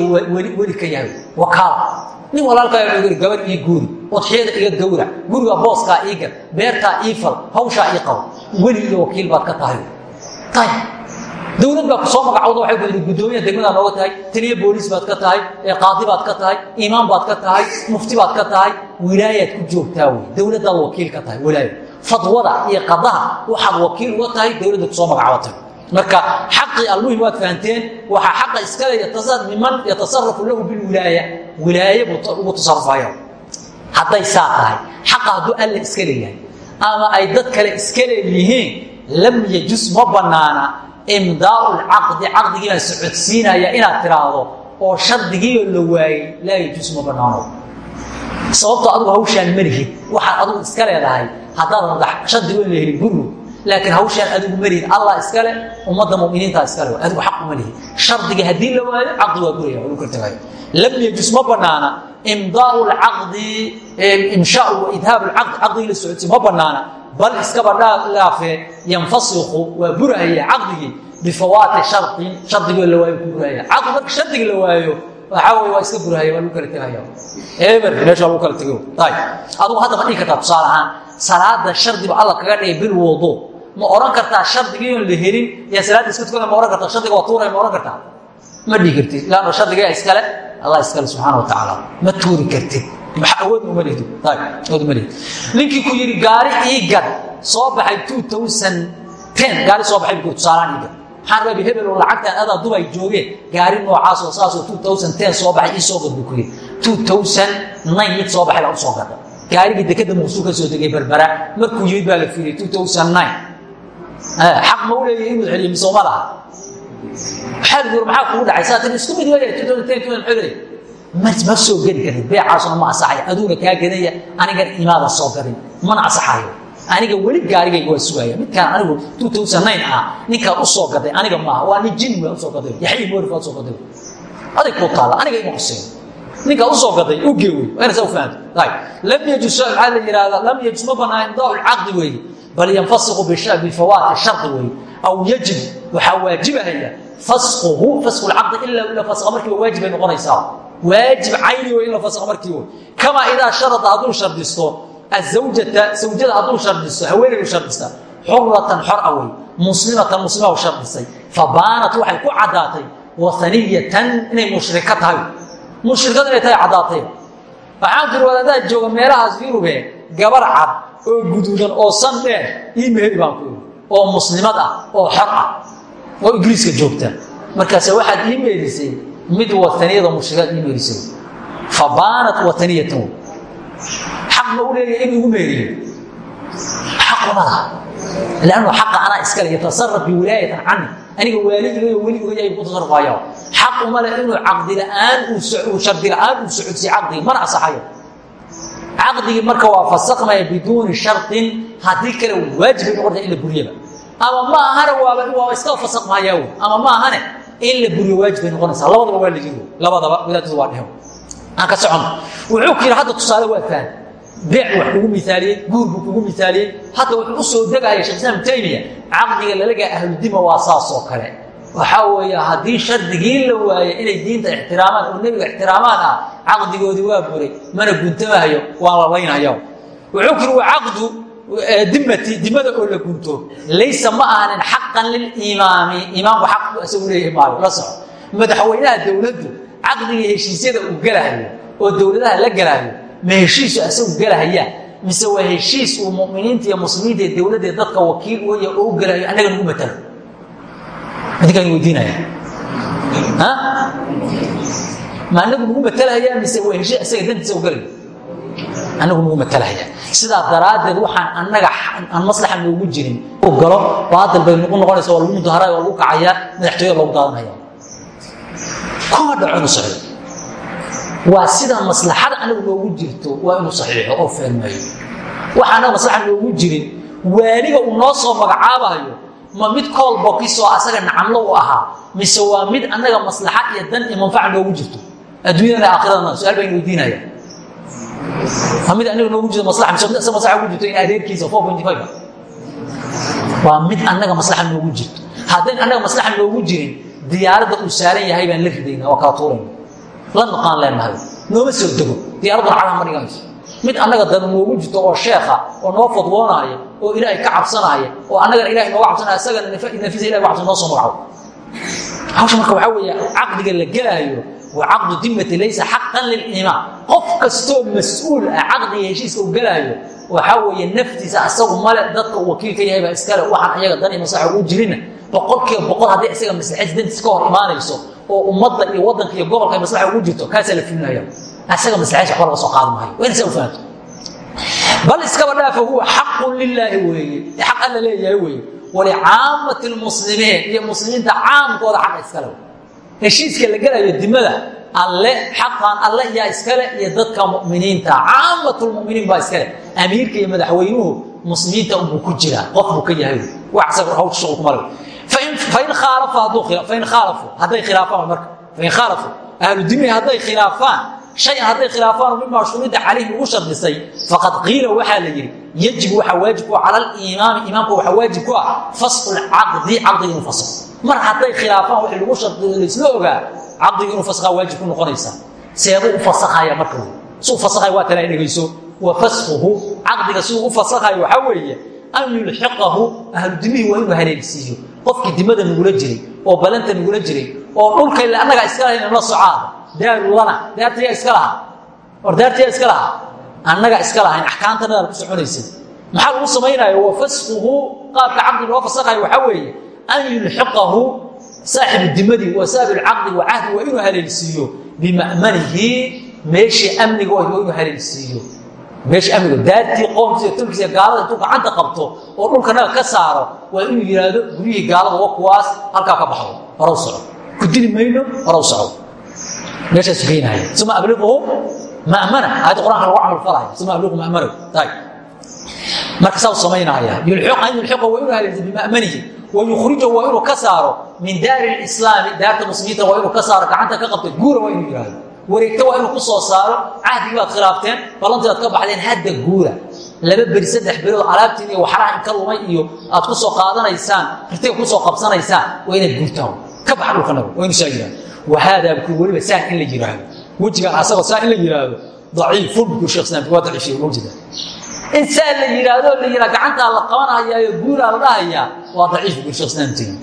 weli ka yahay wakaalo nin walaalkaa gabadh ii guuri udxiyada iga gawrac guriga booskaa ii gal beertaa ii fal hawshaa ii qabo weli iyo wakiil baad ka tahay. Dowlad baa ku soo magacawda waxay ku yidhi guddoomiya degmadaa nooga tahay taliya booliis baad ka tahay qaadi baad ka tahay imaam baad ka tahay mufti baad ka tahay wilaayaad ku joogtaa wey dowladdaad wakiil ka tahay wilaaya fadwada iyo qadaha waxaad wakiil uga tahay dowladda ku soo magacabatay marka xaqii almuhim waad fahanteen waxaa xaqa iskale miman yatasarafu lahu bilwilaaya wilaaye buu ugu tasarufaya hadday saa tahay xaqa hadduu iska leeyahay ama ay dad kale iska leeyihiin lam yajus ma banaana imdaau lcaqdi caqdigii baan socodsiinaya inaad tiraahdo oo shardigiioo la waayey laa yajuus ma banaano sababtoo adigu hawshaan ma lihid waxaad iska leedahay haddaadan shardigo la helin gurgu laakiin hawshaan adigu ma lihid allah iskale ummadda muminiinta iskale adigu xaq uma lihid shardiga haddii la waayo caqdi waa guraya lagu kala tagayo lam yajuus ma banaana imdaau lcaqdi imshaau wa idhaabu lcaqdi caqdigii la socodsiin ma banaana bal iskaba dhaafee yanfasiku waa burahaya caqdigii bifawaati sharin shardigoo la waayo ku burahaya caqdi marka shardiga la waayo waxaa wey waa iska burahaya waa lagu kala tegaya eber meesha waa lagu kala tego ayb adigu hadda ma dhihi kartaa tusaale ahaan salaada shardiba alla kaga dhigay bilwudu ma oran kartaa shardigii oon la helin? Yaa salaadda iska tukada ma ohan kartaa shardiga waa tuuraya ma ohan kartaa ma dhihi kartid laanno shardigaa iskale? Allah iskale subxaana wa tacaala ma tuuri kartid awood uma lihdi awood uma lihdi ninkii ku yidhi gaari ii gad soo baxay two thousand ten gaari soo baxay buu tusaalaan ii gad maxaan rabi hebel oo lacagtaan adaa dubay joogeen gaari noocaas oo saasoo two thousand ten soo baxay ii soo gad buu ku yidhi. two thousand nine mid soo baxay baa u soo gada. Gaarigii dekeda muqsuu ka soo degay berbera markuu yimid baa la fiiriyay two thousand nine xaq ma u leeyahay inuu celiyo mise uma laha waxaa la maxaa kugu dhacay? Saatan isku mid weya two thousand ten two thousand xogay ma soo geli karin. Beecaasuna ma asaxayo aduuna kaa gadaya anigan imaada soo gadin mana asaxayo aniga weli gaarigayga waa sugaya midkaan anigu two thousand nine ah ninkaan u soo gaday aniga maaha waa nin jin waa u soo gaday. Yaxyi moorif waa u soo gaday. Adig kuu taalla aniga ima quseeyo ninkaa u soo gaday u geewey waa ina saa u fahamta ayb lam yajus maxaa la yihahdaa lam yajus ma banaan imdaau lcaqdi weeye bal yanfasiqu bifawaati shardi weeye aw yajib waxaa waajibahaya fasquhu fasqu lcaqdi ilaa ila fasqa markiiba waajib ay noqonaysaa. Waajib cayni wey in la fasqa markii wey kamaa idaa sharada hadduu shardisto azawjata sawjada hadduu shardisto haweenaydu shardista xuratan xor a wey muslimatan muslima shardisay fabaanat waxay ku caddaatay wahaniyatan inay mushrika tahay. Mushrikad inay tahay caddaatay. Waxaan jiri wadaadaha jooga meelahaas yurube gabar cad oo guduudan oo san dheer ii baan ku oo muslimad ah oo xor ah oo ingiriiska joogta. Markaase waxaad ii meerisay mid wataniyada mushrikaad ii wataniyatan xaq ma u leeyahay in igu meeriyo. Xaquma laha. Lannu xaqa anaa iskale yatasaraf biwilaayatan cani. Aniga waalidigayo weli ogaya ku tasarufaya xaq uma leh inuu caqdi la'aan uu shardi la'aan uu socodsiiyo caqdigi mana asaxayo caqdigii marka waa fasakmaya biduuni sharin haddii kale waajibay noqonta in la buriyaba ama ma ahane waaba waa iska fasakmaya ama ma ahane in la buriyo waajib bay noqonaysaa labadaba waa la yiri labadaba wadaadadu waa dhehe aan ka socon wuxuu ku yidhi hadda tusaale waa faham beec wax kugu miaaliyey guur buu kugu miaaliyey hadda wuxuu u soo degaya shekh islaam taymiya caqdiga lalagaa ahludima waa saasoo kale waxaa weeye haddii shardigii la waayo inay diinta ixtiraamaan oo nebiga ixtiraamaan ah caqdigoodii waa buray mana guntamahayo waan la laynaya wuxuu ku yidhi waa caqdu dimati dimada oo la gunto laysa ma ahanin xaqan lilimaami imaamku xaq isagu leeyahay maayo la soco madaxweynaha dowladdu caqdiga heshiisyada uu gelahayo oo dowladaha la gelahayo ma heshiisu isagu gelahaya mise waa heshiis uu muminiinta iyo muslimiinta iyo dowladda dadka wakiil uya oo u gelahayo annaga nagu matalo idinkaan weydiinaya. Ma anagu nagu matalahaya mise waa heshiis isaga dantiisa u gelayo anagu nagu matalahaya sidaa daraaddeed waxaan annaga aan maslaxa noogu jirin. U galo baadil bay nagu noqonaysa waa lagu mudaharaya waa lagu kacayaa madaxtooyada loogu daadanaya kuma dhaco inu saxiixo. Waa sidaa maslaxada anagu noogu jirto waa inuu saxiixo oo fahmayo waxa anaga maslaxa noogu jirin waaliga uu noo soo magacaabayo ma mid kool bokisoo asaga nacamlo u ahaa mise waa mid annaga maslaxa iyo dan iyo manfaca noogu jirto? Adduunyadana aakhiradana su'aal baan weydiinaya waa mid anaga noogu jirto maslaxa mise mid asaga maslaxa ugu jirto in adeerkiisa four pointy five waa mid annaga maslaxa noogu jirto. Haddayn annaga maslaxa noogu jirin diyaaradda uu saaran yahay baan la ridayna waa kala tuurayna la naqaan leenahay nooma soo dego. Diyaaraddan calaha ma dhigayso mid annaga dad noogu jirto oo sheekha oo noo fadwoonaya oo ilaahay ka cabsanaya oo annagana ilahay nooga cabsanaya isagana nafisa ilahay cabsan noo soo magacaabo hawsha marka waxaa weeye caqdiga la gelaayo waa caqdu dimati laysa xaqan lilimaam qof kastoo mas'uul ah caqdiga heshiiska u gelaayo waxaa weeye naftiisa asagu male dadka uu wakiil ka yahay baa iskale waxaan ayaga dan iyo maslaxa ugu jirina boqolkiiba boqol haddii isaga maslaxadiis dantiisa ka hor imaanayso oo ummadda iyo waddanka iyo gobolka ay maslaxa ugu jirto kaasaa la filinaya isaga maslaxadiis waxba laga soo qaadi maayo waa inasa u fahanto bal iskaba dhaafa huwa xaqun lilaahi weeye. Xaq alla leeyahay weeye. Walicaamati lmuslimiin iyo muslimiinta caamkooda xaqa iskale heshiiska la gelayo dimada alle xaqan alle yaa iskale iyo dadka muminiinta. Caamatulmuminiin baa iskale amiirka iyo madaxweynuhu muslimiinta unbuu ku jiraa. Qof buu ka yahay wax isaga hawsha shuqul kuma leh fain khaalafu hadday khilaafaan marka. Fain khaalafu ahlu dimi hadday khilaafaan shayan hadday khilaafaan mimaa shurida calayhi lagu shardisay faqad qiila waxaa la yidhi yajibu waxaa waajib ku cala alimaami imaamka waxaa waajib ku ah fasqu lcaqdi caqdiga inuu fasqo. Mar hadday khilaafaan wixii lagu shardiyo laysla ogaa caqdiga inuu fasqaa waajib ku noqonaysaa seebuu u fasakaya marka suu fasakaya waa talaa dhegayso wa fasquhu caqdiga siduu u fasakhayo waxaa weeye an yulxiqahu ahludimihii waa inuu haleelsiiyo qofkii dimada nagula jiray oo balanta nagula jiray oo dhulka ila annagaa iska lahayn la socaada daaru lana daartayaa iska lahaa or daartayaa iska lahaa annagaa iska lahayn axkaamtanadaad ku soconaysay maxaa lagu samaynaya wa fasquhu qaabka caqdi loo fasakhayo waxaa weeye an yulxiqahu saaxibu dimadii wa saabi lcaqdi wa cahdi waa inuu haleelsiiyo bima'manihi meeshii amniga waa inuu haleelsiiyo meesha amniga. Daartii qoomkiisa tulkiisa gaalada intuu gacanta qabto oo dhulkanaga ka saaro waa inuu yidhaahdo guryihii gaalada wa kuwaas halkaa ka baxdo. Horow soco ku dili mayno horow soco meeshaasu geynaya uma abliquhu ma'mana. Aayadda qur'anka lagu camal falaya uma abliqu ma'manahu marka saa samaynaya. In yulxiqa waa inuu haleelsiyo bima'manihi wayukhrijahu waa inuu ka saaro min daari lislaami daarta muslimiinta waa inuu ka saaro gacanta ka qabta guura waa inuu yidhaahdo wareegto waa inuu ku soo saaro. Cahdigii baad khilaafteen ballantii aad ka baxdeen hadda guura. Laba beri saddex berood alaabtiin iyo waxraha in ka lumay iyo aad ku soo qaadanaysaan rirtiga ku soo qabsanaysaan waa inaad guurtaan. Ka baxa dhulkanaga waa inu saa yihahdo wahaadaa bukuu weliba saan in la yidhaahdo wejigaan asagoo saan in la yidhaahdo daciifun bukuu shekh islam waa daciifiye mawjida in saa la yidhaahdo la yidhaha gacantaa la qabanahayaayo guuraa la dhahayaa waa daciif bukuu shekh islam tegi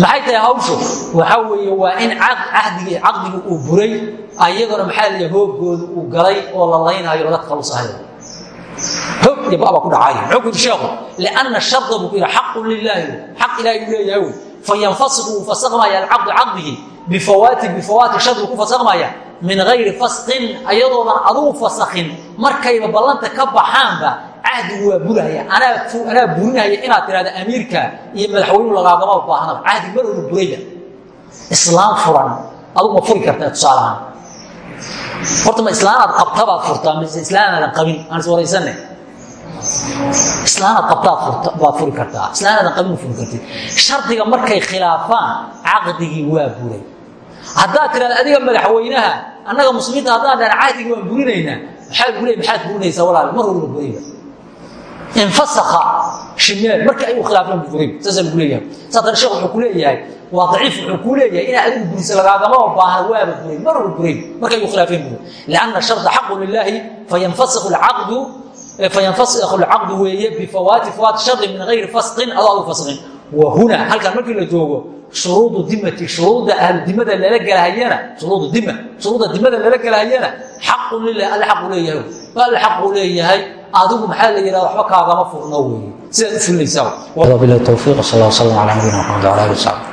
maxay tahay hawshu waxaa weeye waa in caqdigii uu buray ayagona maxaa laya hoogooda uu galay oo la laynaayo laga takhalusahayo hoog iyo baba ku dhacayo muxuu ku yidhi sheekhu lianna sharda buu ku yidhi xaqun lilaahi xaq ilaahi uu leeyahay fayanfasiqu uu fasakmaya alcaqdu caqdigii bifawaati bifawaati shardi ku fasakmaya min gayri fasqin ayadoodan adugu fasakhin markayba ballanta ka baxaanba cahdigu waa buraya anaa burinaya inaad tirahda amiirka iyo madaxweynu lagaagama baahnaba cahdig mar olu buraya islaam furan adugu ma furi kartaa tusaalahaan horta ma islaanaad qabtabaad furtaa mise islaanaadan qabin aan is waraysane islaanaad qabtaad baad furi kartaa islaanaadan qabin ma furi kartid shardiga markay khilaafaan caqdigii waa buray haddaad tirahda adiga madaxweynaha annaga muslimiinta haddaan cahdigii waan burinaynaa maxaa lagu leey maxaad burinaysaa walaal? Mar walba burayba infasakha shimeel marka ay u khilaafeen bufuray saasa lagu leeyahay. Saa dana sheekh wuxuu waa daciif wuxuu ku adigu burisa lagaagama baahna waaba buray mar walba buray marka ay u khilaafeen buray lianna sharda xaqu lilaahi fayanfasikhu alcaqdu fayanfasikhu alcaqdu weeye bifawaati fawaati shardi min gayri fasqin adoo fasqin wa huna halkan markii la joogo shuruudu dimati shuruudda ahludimada lala gelahayana shuruudu dima shuruudda dimada lala gelahayana xaqun lilahi alle xaqu leeyahay. Alle xaqu leeyahay adigu maxaa la yidhahda waxba kaagama furno weeye. Sidaad u fulinaysaa. Bilahi towfiiq sal allah slam ala nabiyina maxamed wala ali wasaxbi